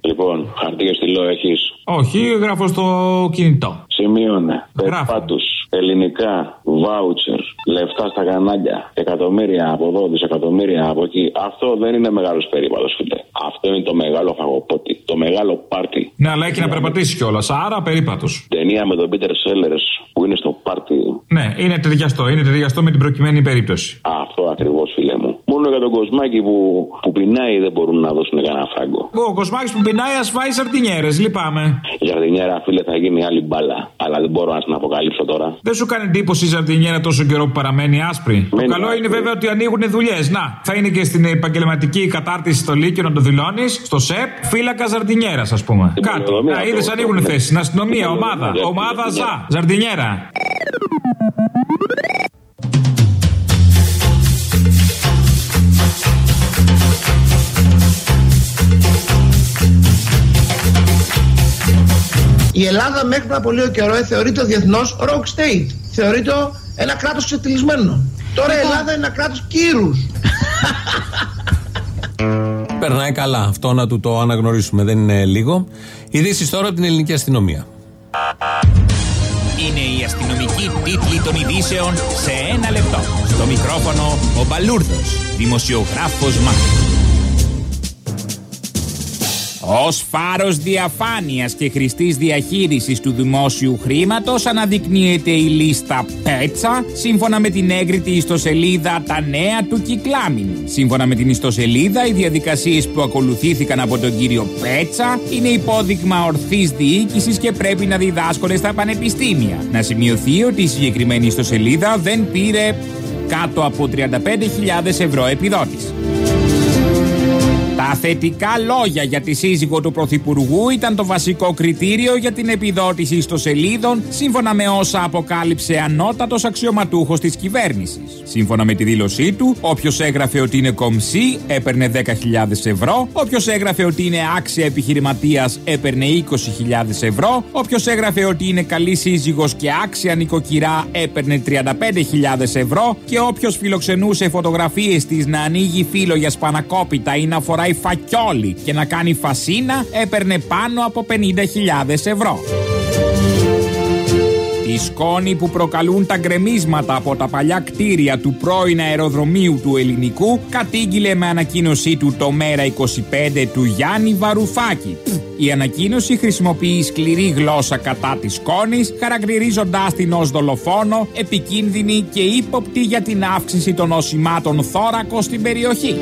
Λοιπόν, χαρτί και στυλό έχεις; Όχι, γράφω στο κινητό. Σημείωνε. Περπάτου, ελληνικά, βάουτσερ, λεφτά στα κανάλια, εκατομμύρια από εδώ, δισεκατομμύρια από εκεί. Αυτό δεν είναι μεγάλος περίπατος, φίλε. Αυτό είναι το μεγάλο φαγοπότη. Το μεγάλο πάρτι. Ναι, αλλά έχει να περπατήσει κιόλας. Άρα περίπατος. Ταινία με τον Πίτερ Σέλερ που είναι στο πάρτι. Ναι, είναι ταιριαστό. Είναι ταιριαστό με την προκειμένη περίπτωση. Αυτό ακριβώς, φίλε μου. Μόνο για τον κοσμάκι που, που πεινάει δεν μπορούν να δώσουν κανένα φράγκο. Ο κοσμάκι που πεινάει ας φάει σαρτινιέρες, λυπάμαι. Η Ζαρδινιέρα, φίλε, θα γίνει άλλη μπάλα. Αλλά δεν μπορώ να την αποκαλύψω τώρα. Δεν σου κάνει εντύπωση η ζαρτινιέρα τόσο καιρό που παραμένει άσπρη; Το καλό είναι βέβαια ότι ανοίγουν δουλειές. Να, θα είναι και στην επαγγελματική κατάρτιση στο Λύκειο να το δηλώνεις. Στο ΣΕΠ, φύλακα ζαρτινιέρα, ας πούμε. Κάτι. Να είδες ανοίγουν θέσεις. Στην αστυνομία, ομάδα. Ομάδα ΖΑ. Ζαρτινιέρα. Η Ελλάδα μέχρι πριν από λίγο καιρό ε, θεωρείται διεθνώ rock state. Θεωρείται ένα κράτος ξετυλισμένο. Τώρα η Ελλάδα είναι ένα κράτος κύρους. Περνάει καλά. Αυτό να του το αναγνωρίσουμε. Δεν είναι λίγο. Ειδήσεις τώρα από την ελληνική αστυνομία. Είναι η αστυνομική τίτλη των ειδήσεων σε ένα λεπτό. Στο μικρόφωνο ο Μπαλούρδος, δημοσιογράφος Μάρκος. Ω φάρος διαφάνειας και χρηστής διαχείρισης του δημόσιου χρήματος αναδεικνύεται η λίστα Πέτσα σύμφωνα με την έγκριτη ιστοσελίδα Τα Νέα του Κυκλάμιν. Σύμφωνα με την ιστοσελίδα, οι διαδικασίες που ακολουθήθηκαν από τον κύριο Πέτσα είναι υπόδειγμα ορθής διοίκησης και πρέπει να διδάσκονται στα πανεπιστήμια. Να σημειωθεί ότι η συγκεκριμένη ιστοσελίδα δεν πήρε κάτω από 35.000 ευρώ επιδότηση. Τα θετικά λόγια για τη σύζυγο του Πρωθυπουργού ήταν το βασικό κριτήριο για την επιδότηση ιστοσελίδων, σύμφωνα με όσα αποκάλυψε ανώτατος αξιωματούχος της κυβέρνησης. Σύμφωνα με τη δήλωσή του, όποιος έγραφε ότι είναι κομψή έπαιρνε 10.000 ευρώ, όποιος έγραφε ότι είναι άξια επιχειρηματίας έπαιρνε 20.000 ευρώ, όποιος έγραφε ότι είναι καλή σύζυγος και άξια νοικοκυρά έπαιρνε 35.000 ευρώ. Και όποιος φιλοξενούσε φωτογραφίες της να ανοίγει φύλλο για σπανακόπιτα ή να φοράει φακιόλι και να κάνει φασίνα έπαιρνε πάνω από 50.000 ευρώ. Οι σκόνοι που προκαλούν τα γκρεμίσματα από τα παλιά κτίρια του πρώην αεροδρομίου του ελληνικού κατήγγειλε με ανακοίνωσή του το μέρα 25 του Γιάννη Βαρουφάκη. Η ανακοίνωση χρησιμοποιεί σκληρή γλώσσα κατά της σκόνης, χαρακτηρίζοντάς την ως δολοφόνο, επικίνδυνη και ύποπτη για την αύξηση των νοσημάτων θώρακος στην περιοχή.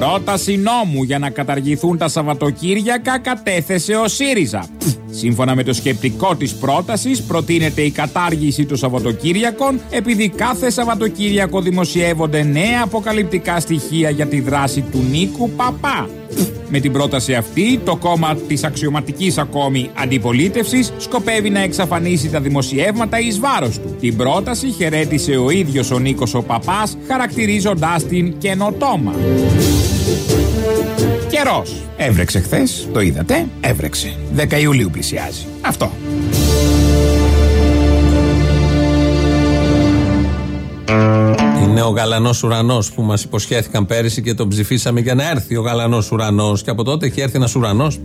Πρόταση νόμου για να καταργηθούν τα Σαββατοκύριακα κατέθεσε ο ΣΥΡΙΖΑ. Σύμφωνα με το σκεπτικό της πρότασης προτείνεται η κατάργηση των Σαββατοκύριακων επειδή κάθε Σαββατοκύριακο δημοσιεύονται νέα αποκαλυπτικά στοιχεία για τη δράση του Νίκου Παπά. Με την πρόταση αυτή, το κόμμα της αξιωματικής ακόμη αντιπολίτευσης σκοπεύει να εξαφανίσει τα δημοσιεύματα εις βάρος του. Την πρόταση χαιρέτησε ο ίδιος ο Νίκος ο Παπάς, χαρακτηρίζοντάς την καινοτόμα. Καιρός. Έβρεξε χθες, το είδατε. Έβρεξε. 10 Ιουλίου πλησιάζει. Αυτό. Είναι ο γαλανός ουρανός που μας υποσχέθηκαν πέρυσι και τον ψηφίσαμε για να έρθει ο γαλανός ουρανός. Και από τότε έχει έρθει ένας ουρανός,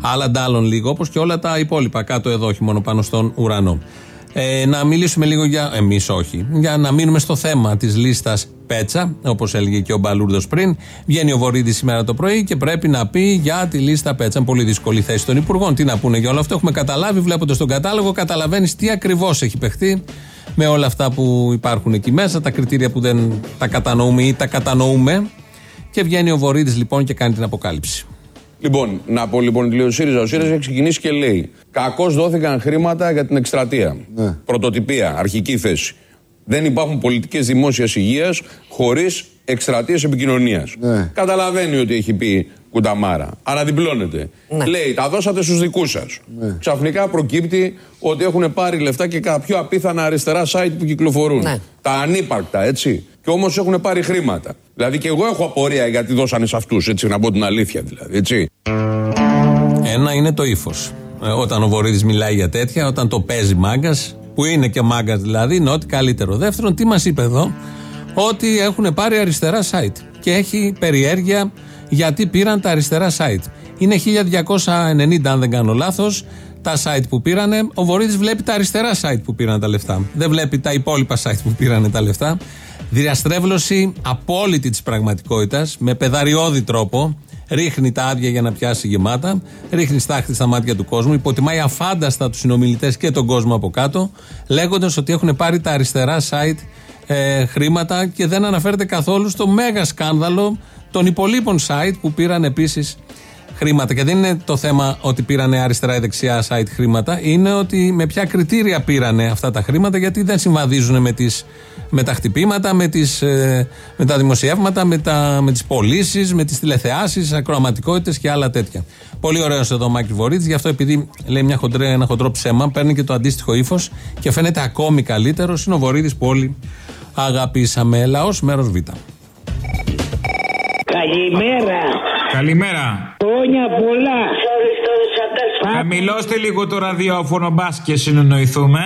άλλα ντάλλον λίγο, όπως και όλα τα υπόλοιπα κάτω εδώ, όχι μόνο πάνω στον ουρανό. Ε, να μιλήσουμε λίγο για. Εμείς όχι. Για να μείνουμε στο θέμα της λίστας Πέτσα, όπως έλεγε και ο Μπαλούρδος πριν. Βγαίνει ο Βορύδης σήμερα το πρωί και πρέπει να πει για τη λίστα Πέτσα. Πολύ δύσκολη θέση των Υπουργών. Τι να πούνε για όλο αυτό. Έχουμε καταλάβει, βλέποντας τον κατάλογο, καταλαβαίνεις τι ακριβώς έχει παιχτεί με όλα αυτά που υπάρχουν εκεί μέσα, τα κριτήρια που δεν τα κατανοούμε ή τα κατανοούμε. Και βγαίνει ο Βορύδης λοιπόν και κάνει την αποκάλυψη. Λοιπόν, να πω λοιπόν τη λέει ο ΣΥΡΙΖΑ. Ο ΣΥΡΙΖΑ έχει ξεκινήσει και λέει: Κακώς δόθηκαν χρήματα για την εκστρατεία. Πρωτοτυπία, αρχική θέση. Δεν υπάρχουν πολιτικές δημόσιας υγείας χωρίς εκστρατείες επικοινωνίας. Καταλαβαίνει ότι έχει πει κουνταμάρα. Αναδιπλώνεται. Λέει: Τα δώσατε στους δικούς σας. Ξαφνικά προκύπτει ότι έχουν πάρει λεφτά και κάποια απίθανα αριστερά site που κυκλοφορούν. Τα ανύπαρκτα, έτσι. Και όμως έχουν πάρει χρήματα. Δηλαδή και εγώ έχω απορία γιατί δώσανε σε αυτούς, έτσι, να πω την αλήθεια δηλαδή, έτσι. Ένα είναι το ύφος. Όταν ο Βορύδης μιλάει για τέτοια, όταν το παίζει μάγκας, που είναι και μάγκας δηλαδή, είναι ό,τι καλύτερο. Δεύτερον, τι μας είπε εδώ, ότι έχουν πάρει αριστερά site. Και έχει περιέργεια γιατί πήραν τα αριστερά site. Είναι 1290, αν δεν κάνω λάθος, τα site που πήρανε. Ο Βορύδης βλέπει τα αριστερά site που πήραν τα λεφτά. Δεν βλέπει τα υπόλοιπα site που πήραν τα λεφτά. Διαστρέβλωση απόλυτη της πραγματικότητας, με πεδαριώδη τρόπο. Ρίχνει τα άδεια για να πιάσει γεμάτα. Ρίχνει στάχτη στα μάτια του κόσμου. Υποτιμάει αφάνταστα τους συνομιλητές και τον κόσμο από κάτω. Λέγοντας ότι έχουν πάρει τα αριστερά site ε, χρήματα και δεν αναφέρεται καθόλου στο μέγα σκάνδαλο των υπολείπων site που πήραν επίσης χρήματα. Και δεν είναι το θέμα ότι πήραν αριστερά ή δεξιά site χρήματα, είναι ότι με ποια κριτήρια πήραν αυτά τα χρήματα, γιατί δεν συμβαδίζουν με, τις, με τα χτυπήματα, με, τις, ε, με τα δημοσιεύματα, με, τα, με τις πωλήσεις, με τις τηλεθεάσεις, ακροαματικότητες και άλλα τέτοια. Πολύ ωραίος εδώ ο Μάκη Βορύτης, γι' αυτό επειδή λέει μια χοντρέ, ένα χοντρό ψέμα, παίρνει και το αντίστοιχο ύφος και φαίνεται ακόμη καλύτερος. Είναι ο Βορύτης που όλοι αγαπήσαμε. Λαός μέρος Β. Καλημέρα. Καλημέρα. Χρόνια πολλά. Λίγο το ραδιόφωνο, μπας και συνονοηθούμε.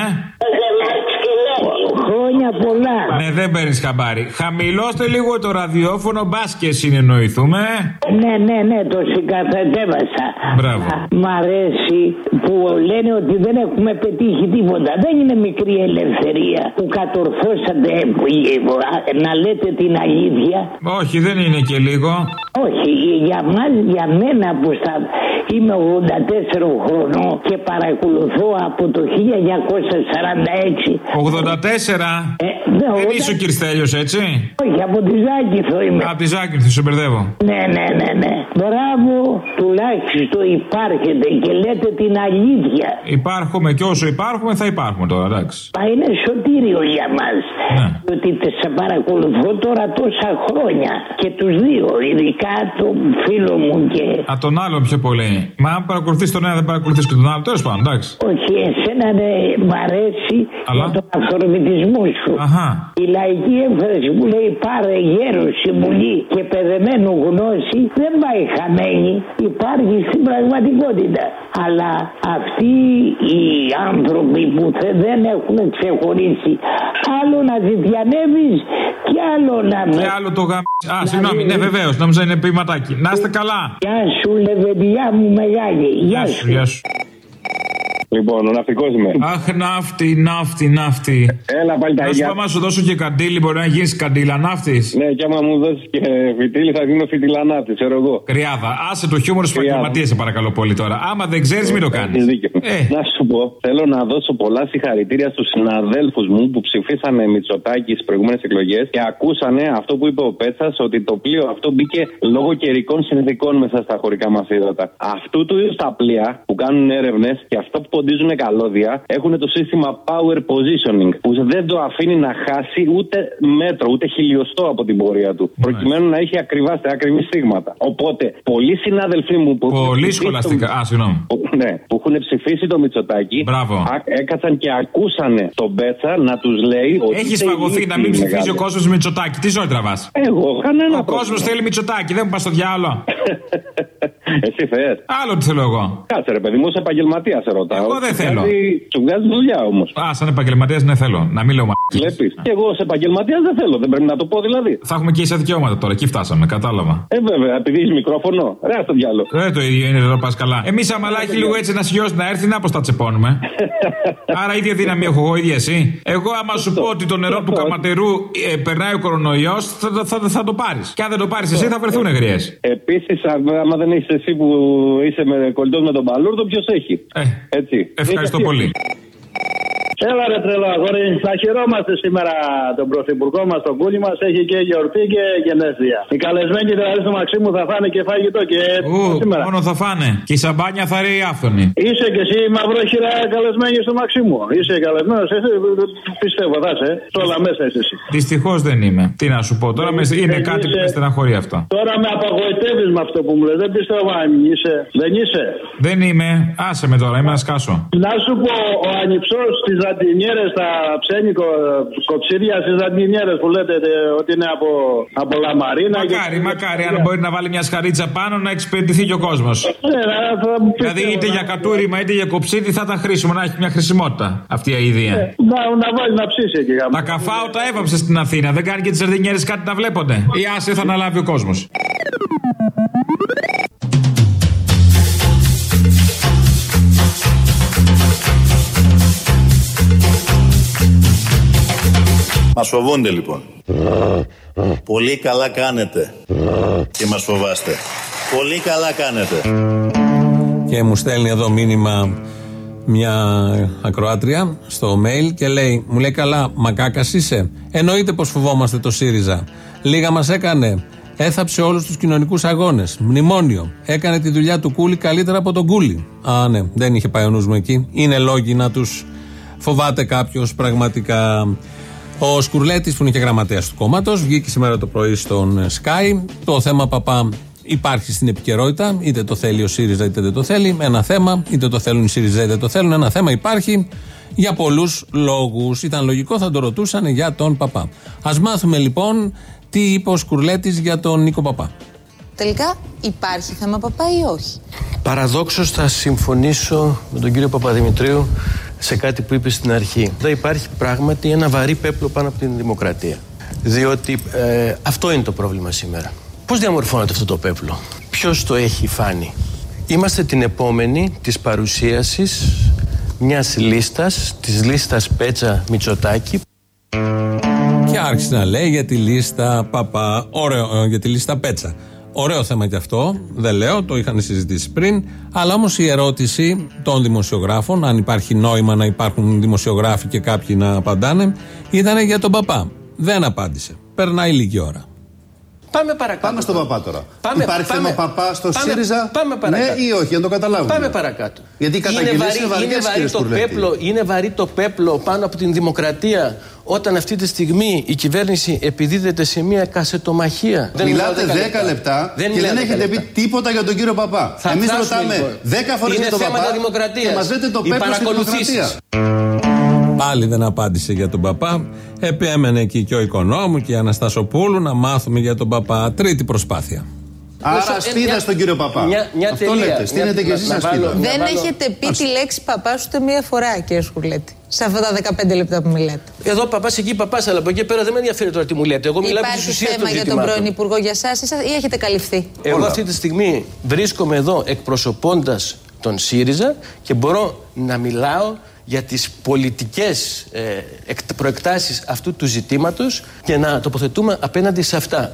Χρόνια πολλά. Ναι, δεν παίρνεις χαμπάρι. Χαμηλώστε λίγο το ραδιόφωνο, μπας και συνεννοηθούμε. Ναι, ναι, ναι, το συγκατατέβασα. Μπράβο. Μ' αρέσει που λένε ότι δεν έχουμε πετύχει τίποτα. Δεν είναι μικρή ελευθερία που κατορθώσατε ε, να λέτε την αλήθεια. Όχι, δεν είναι και λίγο. Όχι, για μας, για μένα που στα... είμαι 84 χρονών και παρακολουθώ από το 1946. 84. Ναι, δεν όταν- είσαι ο Κυριστέλιος, έτσι; Όχι, από τη Ζάκηθο είμαι. Από τη Ζάκυνθο, σε μπερδεύω. Ναι, ναι, ναι, ναι. Μπράβο, τουλάχιστον υπάρχετε και λέτε την αλήθεια. Υπάρχουμε και όσο υπάρχουμε θα υπάρχουμε τώρα, εντάξει. Μα είναι σωτήριο για μας. Ναι. Ότι τε- σε παρακολουθώ τώρα τόσα χρόνια. Και τους δύο, ειδικά τον φίλο μου και... Α, τον άλλον πιο πολύ. Μα αν παρακολουθείς τον ένα, δεν παρακολουθείς και τον άλλο. Τέλος πάντων, εντάξει. Όχι, εσένα ναι, μ' αρέσει Αλλά; για τον αυθορμητισμό σου. Αχα. Η λαϊκή έμφαση που λέει πάρε γέρος συμβουλή και παιδεμένου γνώση δεν πάει χαμένη. Υπάρχει στην πραγματικότητα. Αλλά αυτοί οι άνθρωποι που θε- δεν έχουν ξεχωρίσει άλλο να ζητιανεύεις και άλλο να με... Και άλλο το γαμ... Α, συγγνώμη, ναι, βεβαίως. Νόμιζα είναι ποιηματάκι. Να είστε καλά. Γεια σου λεβεντιά μου μεγάλη. Γεια Γεια σου. σου, γεια σου. Λοιπόν, ο ναυτικός είμαι. Αχ, ναύτη, ναύτη, ναύτη. Έλα πάλι τα Να σου ίδια. πω, άμα σου δώσω και καντήλι, μπορεί να γίνεις καντήλα ναύτης. Ναι, και άμα μου δώσεις και φιτίλι, θα γίνω φιτιλανάτη, ξέρω εγώ. Κρυάδα. Άσε το χιούμορ στου επαγγελματίε, σε παρακαλώ πολύ τώρα. Άμα δεν ξέρεις, μην το κάνεις. Έχεις δίκιο. Να σου πω, θέλω να δώσω πολλά συγχαρητήρια στους συναδέλφους μου που ψηφίσανε Μητσοτάκη στις προηγούμενες εκλογές και ακούσανε αυτό που είπε ο Πέτσας ότι το πλοίο αυτό μπήκε λόγω καιρικών συνθηκών μέσα στα χωρικά μας ύδατα. Αυτού του είδους τα πλοία που κάνουν έρευνες και αυτά που ποντίζουν καλώδια έχουν το σύστημα power positioning που δεν το αφήνει να χάσει ούτε μέτρο, ούτε χιλιοστό από την πορεία του. Προκειμένου να έχει ακριβά, ακριβή στίγματα. Οπότε, πολλοί συνάδελφοί μου που. έχουν Πολύ ψηφίσει το- σχολαστικά. Α, συγγνώμη. που, ναι, που έχουν ψηφίσει το Μητσοτάκι. Μπράβο. α- έκατσαν και ακούσανε τον Πέτσα να τους λέει ότι. Έχει είστε φαγωθεί ηλίθιοι να μην ψηφίζει μεγάλοι. ο κόσμος Μητσοτάκη. Τι ζωή τραβάς; Εγώ, κανένα Ο κόσμος θέλει Μητσοτάκη, δεν μου πας στο διάλογο. Εσύ θες. Άλλο τι θέλω εγώ. Κάτσε ρε παιδί μου, είσαι επαγγελματίας, σε ρωτάω. Εγώ δεν Σου θέλω. βγάζει- Σου βγάζει δουλειά όμως. Α, σαν επαγγελματίας ναι θέλω. Να μην λέω μα. Βλέπεις. Και εγώ ως επαγγελματίας δεν θέλω, δεν πρέπει να το πω δηλαδή. Θα έχουμε και ίσα δικαιώματα τώρα, εκεί φτάσαμε, κατάλαβα. Ε, βέβαια, επειδή έχεις μικρόφωνο. Ρε, στο διάλογο. Ε, το ίδιο είναι εδώ πας καλά. Εμείς αμαλάκι λίγο έτσι να σιώσει να έρθει, να πώς τα τσεπώνουμε. Άρα ίδια δύναμη έχω εγώ, ίδια εσύ. Εγώ, άμα σου πω ότι το νερό του καματερού ε, περνάει ο κορονοϊός, θα, θα, θα, θα το πάρεις. Και αν δεν το πάρεις εσύ, θα βρεθούν γριές. Επίσης, άμα δεν είσαι εσύ που είσαι με κολλητός με τον Παλούρδο, ποιος έχει; Έτσι. Ε, Ευχαριστώ πολύ. Έλα ρε τρελό αγόρι, θα χαιρόμαστε σήμερα τον πρωθυπουργό μας, τον κούλι μας. Έχει και γιορτή και γενέθλια. Οι καλεσμένοι δηλαδή στο Μαξίμου θα φάνε και φαγητό και Ου, σήμερα. μόνο θα φάνε. Και η σαμπάνια θα ρέει άφθονη. Είσαι και εσύ μαυρόχειρα καλεσμένη στο Μαξίμου. Είσαι καλεσμένος, εσύ πιστεύω θα είσαι. Σε όλα μέσα είσαι εσύ. Δυστυχώς δεν είμαι. Τι να σου πω τώρα, με- είναι κάτι που με στεναχωρεί αυτό. Τώρα με απαγοητεύει με αυτό που μου λες. Δεν πιστεύω αν είσαι. Δεν είσαι. Δεν είμαι. Άσε με τώρα, είμαι να σκάσω. Να σου πω, ο ανυψός στι ζαντινιέρες, τα ψένικο κοψίδια στι ζαντινιέρες που λέτε ε, ότι είναι από, από λαμαρίνα. Μακάρι, μακάρι, αν μπορεί να βάλει μια σχαρίτσα πάνω να εξυπηρετηθεί και ο κόσμος. Ναι, να, θα μου πεις, Δηλαδή είτε να- για κατούριμα είτε για κοψίδι θα ήταν χρήσιμο να έχει μια χρησιμότητα αυτή η αηδία. Να, να βάλει να ψήσει εκεί γάμο. Τα καφάω τα έβαψες στην Αθήνα. Δεν κάνει και τις σαρδινιέρε κάτι να βλέπονται. Ή άσε θα αναλάβει ο κόσμος. Μας φοβούνται λοιπόν. Πολύ καλά κάνετε και μας φοβάστε. Πολύ καλά κάνετε. Και μου στέλνει εδώ μήνυμα μια ακροάτρια στο mail και λέει, μου λέει καλά, μακάκας είσαι. Εννοείται πως φοβόμαστε το ΣΥΡΙΖΑ. Λίγα μας έκανε. Έθαψε όλους τους κοινωνικούς αγώνες. Μνημόνιο. Έκανε τη δουλειά του Κούλι καλύτερα από τον Κούλι. Α, ναι, δεν είχε πάει ο νους μου εκεί. Είναι λόγοι να τους φοβάται κάποιος πραγματικά. Ο Σκουρλέτης, που είναι και γραμματέας του κόμματος, βγήκε σήμερα το πρωί στον Sky. Το θέμα παπά υπάρχει στην επικαιρότητα. Είτε το θέλει ο ΣΥΡΙΖΑ είτε δεν το θέλει. Ένα θέμα, είτε το θέλουν οι ΣΥΡΙΖΑ είτε το θέλουν. Ένα θέμα υπάρχει για πολλούς λόγους. Ήταν λογικό, θα το ρωτούσαν για τον παπά. Α μάθουμε λοιπόν τι είπε ο Σκουρλέτης για τον Νίκο Παπά. Τελικά υπάρχει θέμα παπά ή όχι; Παραδόξως θα συμφωνήσω με τον κύριο Παπαδημητρίου σε κάτι που είπες στην αρχή. Δεν υπάρχει πράγματι ένα βαρύ πέπλο πάνω από την δημοκρατία. Διότι ε, αυτό είναι το πρόβλημα σήμερα. Πώς διαμορφώνεται αυτό το πέπλο, ποιος το έχει φάνει; Είμαστε την επόμενη της παρουσίασης μιας λίστας, της λίστας Πέτσα Μητσοτάκη. Και άρχισε να λέει για τη λίστα Παπα. Ωραίο, ε, για τη λίστα Πέτσα. Ωραίο θέμα και αυτό, δεν λέω, το είχαν συζητήσει πριν. Αλλά όμως η ερώτηση των δημοσιογράφων, αν υπάρχει νόημα να υπάρχουν δημοσιογράφοι και κάποιοι να απαντάνε, ήταν για τον παπά. Δεν απάντησε. Περνάει λίγη ώρα. Πάμε παρακάτω. Πάμε στον παπά τώρα. Πάμε- Υπάρχει πάμε- θέμα παπά στο πάμε- ΣΥΡΙΖΑ; πάμε παρακάτω. Ναι ή όχι, να το καταλάβουμε. Πάμε παρακάτω. Γιατί οι είναι καταγγελίες βαρύ, είναι βαριές, είναι, βαρύ κύριε το Σκουρλέτη. πέπλο, είναι βαρύ το πέπλο πάνω από την δημοκρατία όταν αυτή τη στιγμή η κυβέρνηση επιδίδεται σε μια κασετομαχία. Δεν Μιλάτε μιλάω 10 λεπτά και μιλάω δεν 10 έχετε πει λεπτά. τίποτα για τον κύριο Παπά. Θα Εμείς φτάσουμε, ρωτάμε λοιπόν. 10 φορές Είναι για τον θέματα Παπά δημοκρατίας. και μα λέτε το Οι πέπλο στην παρακολουθήσεις. δημοκρατία. Πάλι δεν απάντησε για τον παπά. Επέμενε εκεί και ο οικονόμου και η Αναστασοπούλου να μάθουμε για τον παπά. Τρίτη προσπάθεια. Άρα Δώσε- σπίδα μια- στον κύριο Παπά. μια- μια Αυτό τελεία. λέτε. Στείνετε Μια- και εσείς να- να ασπίδα. βάλω- Δεν βάλω- έχετε πει τη λέξη παπά ούτε μία φορά, κύριε Σκουρλέτη. Σε αυτά τα 15 λεπτά που μιλάτε. Εδώ παπάς, εκεί παπάς, αλλά από εκεί πέρα δεν με ενδιαφέρει τώρα τι μου λέτε. Εγώ μιλάω επί τη Υπάρχει ουσία θέμα των για τον ζητημάτων. πρώην Υπουργό για εσάς ή έχετε καλυφθεί; Εγώ αυτή τη στιγμή βρίσκομαι εδώ εκπροσωπώντας τον ΣΥΡΙΖΑ και μπορώ να μιλάω για τις πολιτικές ε, εκ- προεκτάσεις αυτού του ζητήματος και να τοποθετούμε απέναντι σε αυτά.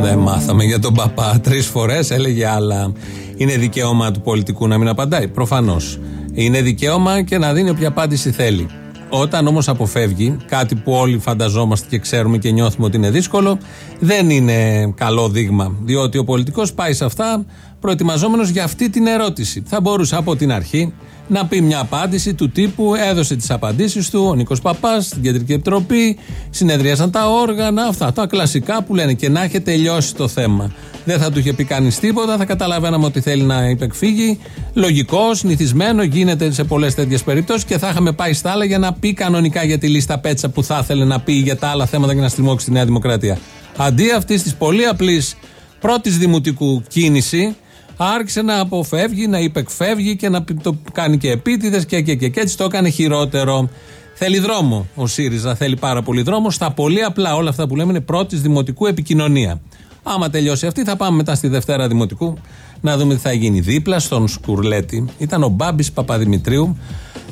Δεν μάθαμε για τον παπά. Τρεις φορές έλεγε άλλα. Είναι δικαίωμα του πολιτικού να μην απαντάει. Προφανώς. Είναι δικαίωμα και να δίνει όποια απάντηση θέλει. Όταν όμως αποφεύγει κάτι που όλοι φανταζόμαστε και ξέρουμε και νιώθουμε ότι είναι δύσκολο, δεν είναι καλό δείγμα. Διότι ο πολιτικός πάει σε αυτά προετοιμαζόμενος για αυτή την ερώτηση. Θα μπορούσε από την αρχή να πει μια απάντηση του τύπου έδωσε τις απαντήσεις του ο Νίκος Παπάς στην Κεντρική Επιτροπή συνεδρίασαν τα όργανα αυτά τα κλασικά που λένε και να έχει τελειώσει το θέμα. Δεν θα του είχε πει κανείς τίποτα θα καταλαβαίναμε ότι θέλει να υπεκφύγει. Λογικός, συνηθισμένο γίνεται σε πολλές τέτοιες περιπτώσεις και θα είχαμε πάει στα άλλα για να πει κανονικά για τη λίστα πέτσα που θα ήθελε να πει για τα άλλα θέματα και να στριμώξει τη Νέα Δημοκρατία. Αντί αυτής της πολύ απλής πρώτης δημοτικού κίνηση άρχισε να αποφεύγει, να υπεκφεύγει και να το κάνει και επίτηδες και, και, και, και έτσι το έκανε χειρότερο. Θέλει δρόμο ο ΣΥΡΙΖΑ, θέλει πάρα πολύ δρόμο. Στα πολύ απλά όλα αυτά που λέμε είναι πρώτης δημοτικού επικοινωνία. Άμα τελειώσει αυτή, θα πάμε μετά στη Δευτέρα Δημοτικού να δούμε τι θα γίνει. Δίπλα στον Σκουρλέτη ήταν ο Μπάμπης Παπαδημητρίου.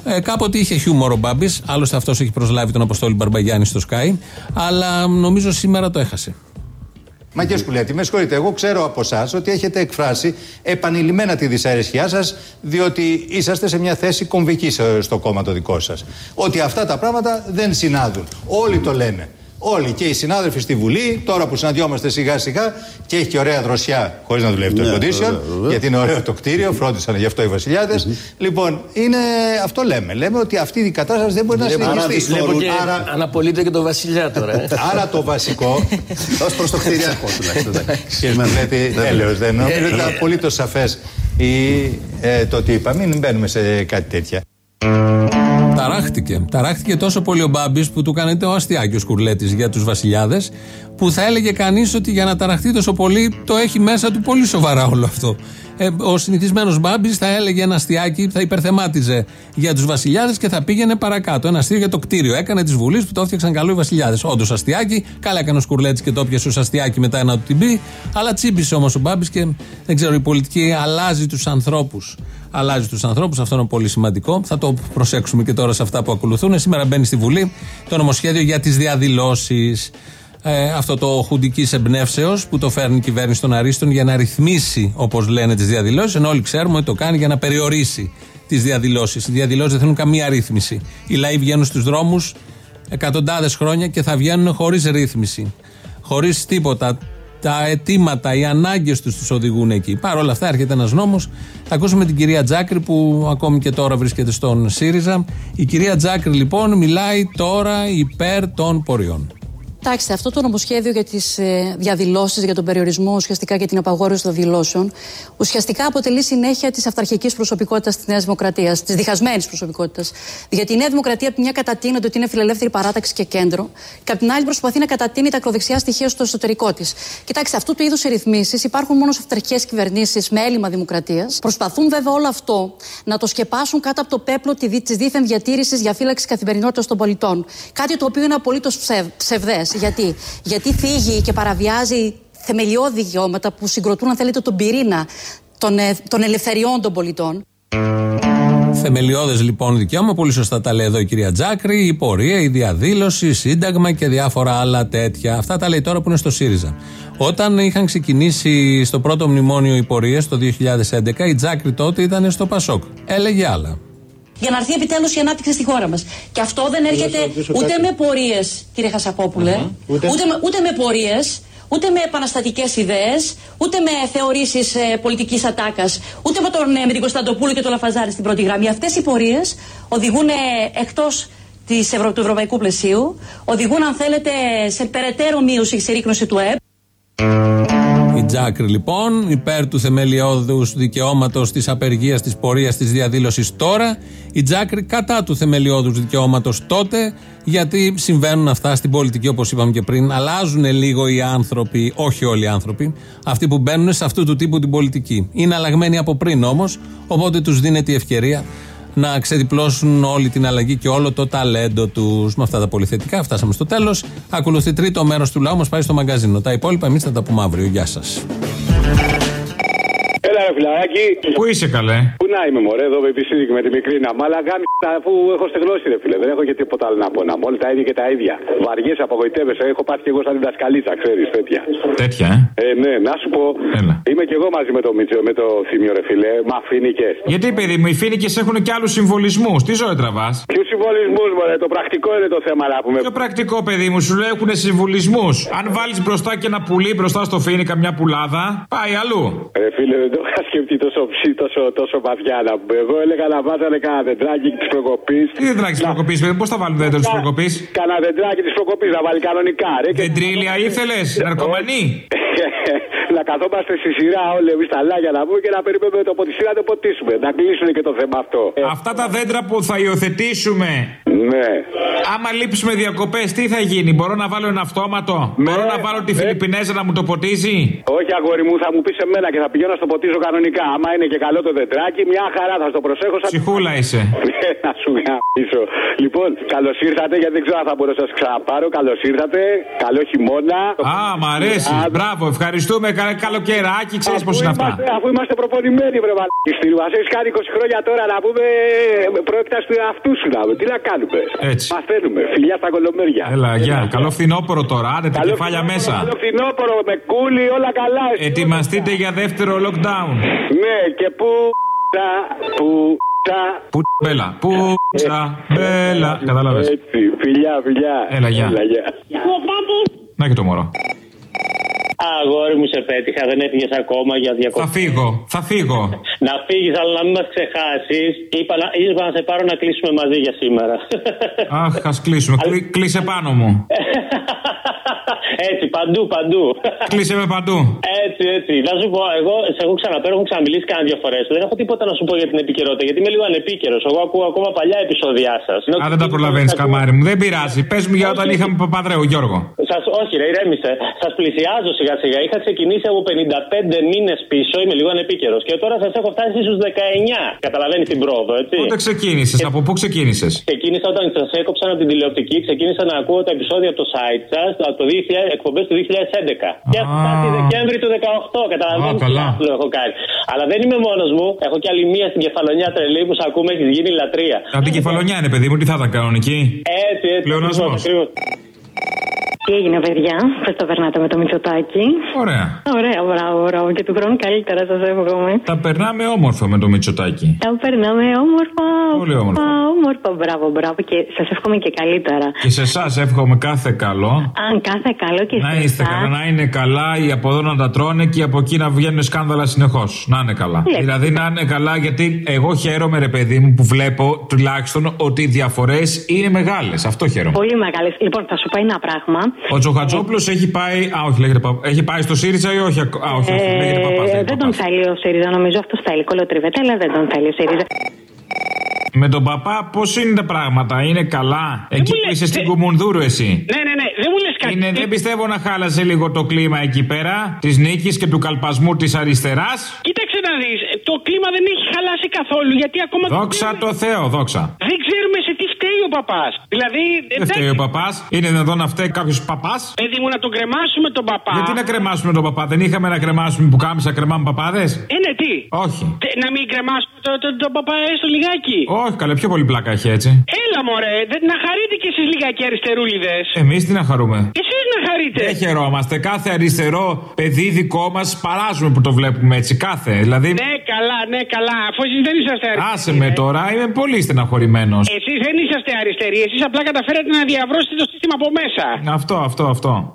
Ε, κάποτε είχε χιούμορ ο Μπάμπης, άλλωστε αυτός έχει προσλάβει τον Αποστόλη Μπαρμπαγιάννη στο Sky, αλλά νομίζω σήμερα το έχασε. Μα κύριε Σκουλέτη, με συγχωρείτε, εγώ ξέρω από εσάς ότι έχετε εκφράσει επανειλημμένα τη δυσαρέσκειά σας, διότι είσαστε σε μια θέση κομβικής σε- στο κόμμα το δικό σας. Ότι αυτά τα πράγματα δεν συνάδουν. Όλοι το λένε. Όλοι και οι συνάδελφοι στη Βουλή, τώρα που συναντιόμαστε σιγά σιγά και έχει και ωραία δροσιά, χωρίς να δουλεύει το Ναι, air condition, βέβαια, βέβαια. γιατί είναι ωραίο το κτίριο, φρόντισαν γι' αυτό οι βασιλιάδες. Λοιπόν, είναι, αυτό λέμε. Λέμε ότι αυτή η κατάσταση δεν μπορεί να συνεχιστεί. Βλέπω και Άρα, αναπολύτε και το βασιλιά τώρα. ε. Άρα το βασικό. Ω προς το κτηριακό τουλάχιστον. Κύριε Μανδρέτη, έλεος δεν νομίζω ότι ήταν απολύτως σαφές το ότι είπα. Μην μπαίνουμε σε κάτι τέτοια. Ταράχτηκε. Ταράχτηκε τόσο πολύ ο Μπάμπης που του έκανε το αστιάκι ο Σκουρλέτης για τους βασιλιάδες, που θα έλεγε κανείς ότι για να ταραχτεί τόσο πολύ το έχει μέσα του πολύ σοβαρά όλο αυτό. Ε, ο συνηθισμένος Μπάμπης θα έλεγε ένα αστιάκι, θα υπερθεμάτιζε για τους βασιλιάδες και θα πήγαινε παρακάτω. Ένα αστείο για το κτίριο. Έκανε τη Βουλής που το έφτιαξαν καλό οι βασιλιάδες. Όντως αστιάκι, καλά έκανε ο Σκουρλέτης και το πιασε ως αστιάκι μετά να του την πει. Αλλά τσίμπησε όμως ο Μπάμπης και δεν ξέρω, η πολιτική αλλάζει τους ανθρώπους. Αλλάζει τους ανθρώπους, αυτό είναι πολύ σημαντικό. Θα το προσέξουμε και τώρα σε αυτά που ακολουθούν. Σήμερα μπαίνει στη Βουλή το νομοσχέδιο για τις διαδηλώσεις. Ε, αυτό το χουντικής εμπνεύσεως που το φέρνει η κυβέρνηση των Αρίστων για να ρυθμίσει, όπως λένε, τις διαδηλώσεις. Ενώ όλοι ξέρουμε ότι το κάνει για να περιορίσει τις διαδηλώσεις. Οι διαδηλώσεις δεν θέλουν καμία ρύθμιση. Οι λαοί βγαίνουν στους δρόμους εκατοντάδες χρόνια και θα βγαίνουν χωρίς ρύθμιση. Χωρίς τίποτα. Τα αιτήματα, οι ανάγκες τους του οδηγούν εκεί. Παρ' όλα αυτά έρχεται ένας νόμος. Θα ακούσουμε την κυρία Τζάκρη που ακόμη και τώρα βρίσκεται στον ΣΥΡΙΖΑ. Η κυρία Τζάκρη λοιπόν μιλάει τώρα υπέρ των ποριών. Κοιτάξτε, αυτό το νομοσχέδιο για τις ε, διαδηλώσεις, για τον περιορισμό, ουσιαστικά για την απαγόρευση των δηλώσεων, ουσιαστικά αποτελεί συνέχεια της αυταρχικής προσωπικότητας της Νέας Δημοκρατίας, της διχασμένης προσωπικότητας. Γιατί η Νέα Δημοκρατία από τη μια κατατείνεται ότι είναι φιλελεύθερη παράταξη και κέντρο, και από την άλλη προσπαθεί να κατατείνει τα ακροδεξιά στοιχεία στο εσωτερικό της. Κοιτάξτε, αυτού του είδους οι ρυθμίσεις υπάρχουν μόνο σε αυταρχικές κυβερνήσεις με έλλειμμα δημοκρατίας. Προσπαθούν βέβαια όλο αυτό να το σκεπάσουν κάτω από το πέπλο τη δίθεν διατήρησης για φύλαξη καθημερινότητας των πολιτών. Κάτι το οποίο είναι απολύτως ψευδές. Γιατί; Γιατί θίγει και παραβιάζει θεμελιώδη δικαιώματα που συγκροτούν, αν θέλετε, τον πυρήνα των, ε, των ελευθεριών των πολιτών. Θεμελιώδες λοιπόν δικαίωμα, πολύ σωστά τα λέει εδώ η κυρία Τζάκρη, η πορεία, η διαδήλωση, η σύνταγμα και διάφορα άλλα τέτοια. Αυτά τα λέει τώρα που είναι στο ΣΥΡΙΖΑ. Όταν είχαν ξεκινήσει στο πρώτο μνημόνιο οι πορείες το 2011, η Τζάκρη τότε ήταν στο Πασόκ. Έλεγε άλλα. Για να έρθει επιτέλους η ανάπτυξη στη χώρα μας. Και αυτό δεν έρχεται ούτε με πορείες, κύριε Χασαπόπουλε, ούτε, με, ούτε με πορείες, ούτε με επαναστατικές ιδέες, ούτε με θεωρήσεις ε, πολιτικής ατάκας, ούτε με, τον, ε, με την Κωνσταντοπούλου και τον Λαφαζάρη στην πρώτη γραμμή. Αυτές οι πορείες οδηγούν ε, εκτός του ευρωπαϊκού πλαισίου, οδηγούν, αν θέλετε, σε περαιτέρω μείωση και σε ρίκνωση του ΕΠ. Η Τζάκρη λοιπόν υπέρ τους θεμελιώδους δικαιώματος της απεργίας, της πορείας, της διαδήλωσης τώρα. Η Τζάκρη κατά του θεμελιώδους δικαιώματος τότε, γιατί συμβαίνουν αυτά στην πολιτική όπως είπαμε και πριν. Αλλάζουν λίγο οι άνθρωποι, όχι όλοι οι άνθρωποι, αυτοί που μπαίνουν σε αυτού του τύπου την πολιτική. Είναι αλλαγμένοι από πριν όμως, οπότε τους δίνεται η ευκαιρία να ξεδιπλώσουν όλη την αλλαγή και όλο το ταλέντο τους. Με αυτά τα πολυθετικά φτάσαμε στο τέλος. Ακολουθεί τρίτο μέρος του λαού μας πάει στο μαγκαζίνο. Τα υπόλοιπα εμείς θα τα πούμε αύριο. Γεια σας. Έλα, ρε φιλαράκι. Πού είσαι καλέ; Πού να είμαι, μωρέ, εδώ με επισίδικη με τη μικρή να μ' αλλά γάμι αφού έχω στεγνώσει, ρε φίλε. Δεν έχω και τίποτα άλλο να πω. Να μόλι τα ίδια και τα ίδια. Βαριέ, απογοητεύεσαι. Έχω πάθει και εγώ σαν διδασκαλίτσα, ξέρεις, τέτοια. Τέτοια, ε; Ε, ναι, να σου πω. Έλα. Είμαι και εγώ μαζί με το Μίτσο, με το θύμιο, ρε φίλε. Μα φίνικε. Γιατί, παιδί μου, οι φίνικες έχουν και άλλους συμβολισμούς. Τι ζωή τραβάς; Ποιους συμβολισμούς, μωρέ, το πρακτικό είναι το θέμα να πούμε. Πιο πρακτικό, παιδί μου, σου λέει έχουν συμβολισμούς. Αν βάλεις μπροστά και ένα πουλί μπροστά στο φίνικα μια πουλάδα, πάει αλλού. Ρε φίλε, δεν το είχα σκεφτεί τόσο ψή, τόσο, τόσο βαθιά να πούμε. Εγώ έλεγα να βάζανε κανένα δεντράκι της προκοπής. Τι δεντράκι της προκοπής, παιδί, πώς θα βάλουν δέντρο της προκοπής; Κανένα δεντράκι της προκοπής να βάλει κανονικά, ρε. και- Δεντρίλια ήθελες, ναρκωμανή; να καθόμαστε στη σειρά όλοι εμείς τα λάγια να πούμε και να περιμένουμε το ποτισί να το ποτίσουμε. Να κλείσουν και το θέμα αυτό. Ε, Αυτά τα δέντρα που θα υιοθετήσουμε. Ναι. Άμα λείψουμε διακοπές, τι θα γίνει. Μπορώ να βάλω ένα αυτόματο; Μπορώ να βάλω τη Φιλιππινέζα να μου το ποτίζει; Όχι, αγόρι μου, θα μου πεις εμένα και θα πηγαίνω στο ποτίζω κανονικά. Άμα είναι και καλό το δεντράκι, μια χαρά θα στο προσέχω. Σαν... Ψυχούλα είσαι. Ναι, να σου γαμίσω. Λοιπόν, καλώς ήρθατε, γιατί δεν ξέρω αν θα μπορώ να σας ξαναπάρω. Καλώς ήρθατε. Καλό χειμώνα. Α, μ' αρέσει. Μπράβο, ευχαριστούμε. Κα- Καλοκαιράκι, ξέρεις πώς είναι αυτά. Είμαστε, αφού είμαστε προπονημένοι, βρε μαλακιστή. Μας έχεις κάνει 20 χρόνια τώρα να πούμε πρόκειται του εαυτούς σου να πούμε. Τι να κάνουμε; Έτσι. Μαθαίνουμε. Φιλιά στα κολομέρια. Έλα, γεια. Καλό φθινόπωρο τώρα. Άντε τα Καλό κεφάλια φθινόπωρο, μέσα. Καλό φθινόπωρο με κούλι, όλα καλά. Ετοιμαστείτε για δεύτερο lockdown. Ναι, και πού. Τα, που. Τα. Που μπέλα. Που τσα μπέλα. Κατάλαβε. Έτσι, φιλιά, φιλιά. Έλα, γεια. γεια. Να και το μωρό. Αγόρι μου σε πέτυχα, δεν έφυγες ακόμα για διακοπή. Θα φύγω. Θα φύγω. Να φύγεις, αλλά να μην μας ξεχάσεις. Είπα, να- είπα να σε πάρω να κλείσουμε μαζί για σήμερα. Αχ, ας κλείσουμε. Κλεί- Κλείσε πάνω μου. Έτσι, παντού, παντού. Κλείσε με παντού. Έτσι, έτσι. Να σου πω, εγώ σε έχω ξαναπέρω, έχω ξαναμιλήσει κάνα δύο φορές. Δεν έχω τίποτα να σου πω για την επικαιρότητα, γιατί είμαι λίγο ανεπίκαιρος. Εγώ ακούω ακόμα παλιά επεισόδια σας. Α, δεν τα προλαβαίνεις, καμάρι μου. Δεν πειράζει. Πες μου για όταν είχαμε Παπαδρέου, Γιώργο. Σας, όχι, ρε, ηρέμησε. Σας πλησιάζω σιγά σιγά. Είχα ξεκινήσει από 55 μήνες πίσω, είμαι λίγο ανεπίκαιρος. Και τώρα σας έχω φτάσει στους 19. Καταλαβαίνεις την πρόοδο, έτσι. Πότε ξεκίνησες, από πού ξεκίνησες; Ξεκίνησα όταν σας έκοψαν από την τηλεοπτική, ξεκίνησα να ακούω τα επεισόδια από το site σας, από το 2000, εκπομπές του 2011. Και έχω φτάσει Δεκέμβρη του 18, καταλαβαίνετε. Α, καλά. τι έχω κάνει. Αλλά δεν είμαι μόνος μου, έχω κι άλλη μία στην κεφαλονιά τρελή που σε ακούμε, έχεις γίνει λατρεία. Από την κεφαλονιά είναι, παιδί μου, τι θα ήταν κανονική; Έτσι, έτσι. Πλεονασμός. Ακριβώς. Τι έγινε, παιδιά, πώς το περνάτε με το Μητσοτάκι. Ωραία. Ωραία, μπράβο, μπράβο. Και του χρόνου καλύτερα, σας εύχομαι. Τα περνάμε όμορφα με το Μητσοτάκι. Τα περνάμε όμορφα. Πολύ όμορφο. Α, όμορφο, μπράβο, μπράβο. Και σας εύχομαι και καλύτερα. Και σε εσάς εύχομαι κάθε καλό. Αν κάθε καλό και Να σε είστε εσάς. καλά, να είναι καλά, οι από εδώ να τα τρώνε και οι από εκεί να βγαίνουν σκάνδαλα συνεχώς. Να είναι καλά. Βλέπω. Δηλαδή να είναι καλά, γιατί εγώ χαίρομαι, ρε παιδί μου, που βλέπω τουλάχιστον ότι οι διαφορές είναι μεγάλες. Αυτό χαίρομαι. Πολύ μεγάλες. Λοιπόν, θα σου πω ένα πράγμα. Ο Τζοχατζόπουλος έχει πάει. Α, όχι, λέγεται παπά. Έχει πάει στο ΣΥΡΙΖΑ ή όχι. ακ- Α, όχι, όχι λέγεται παπάς. Ε, δεν τον θέλει ο ΣΥΡΙΖΑ, νομίζω αυτός θέλει. Κολοτριβέτα, αλλά δεν τον θέλει ο ΣΥΡΙΖΑ. Με τον παπά, πώς είναι τα πράγματα, είναι καλά; Εκεί που είσαι στην Κουμουνδούρου, εσύ. Ναι, ναι, ναι, δεν μου λες κάτι. Είναι, δεν πιστεύω να χάλασε λίγο το κλίμα εκεί πέρα της νίκης και του καλπασμού της αριστεράς. Κοίταξε να δεις. Το κλίμα δεν έχει χαλάσει καθόλου γιατί ακόμα. δεν Δόξα ξέρουμε- τω Θεώ, δόξα. Δεν ξέρουμε σε τι φταίει ο παπάς. Δηλαδή. Δεν φταίει ο παπάς. Είναι δυνατόν να φταίει κάποιος παπάς; Παιδί μου, να τον κρεμάσουμε τον παπά. Γιατί να κρεμάσουμε τον παπά, δεν είχαμε να κρεμάσουμε που κάμισα κρεμάμε παπάδες; Ε, ναι, τι; Όχι. Τε- Να μην κρεμάσουμε τον το, το παπά έστω λιγάκι. Όχι, καλέ, πιο πολύ πλάκα έχει έτσι. Έλα, μωρέ, δεν- να χαρείτε κι εσείς λιγάκι αριστερούλιδες. Εμείς τι να χαρούμε; Εσείς να χαρείτε. Δεν χαιρόμαστε. Κάθε αριστερό παιδί δικό μας παράζουμε που το βλέπουμε έτσι. Κάθε. Δηλαδή. Ναι, καλά, ναι, καλά. Αφού εσείς δεν είσαστε αριστεροί. Άσε με τώρα, είμαι πολύ στεναχωρημένος. Εσείς δεν είσαστε αριστεροί. Εσείς απλά καταφέρατε να διαβρώσετε το σύστημα από μέσα. Αυτό, αυτό, αυτό.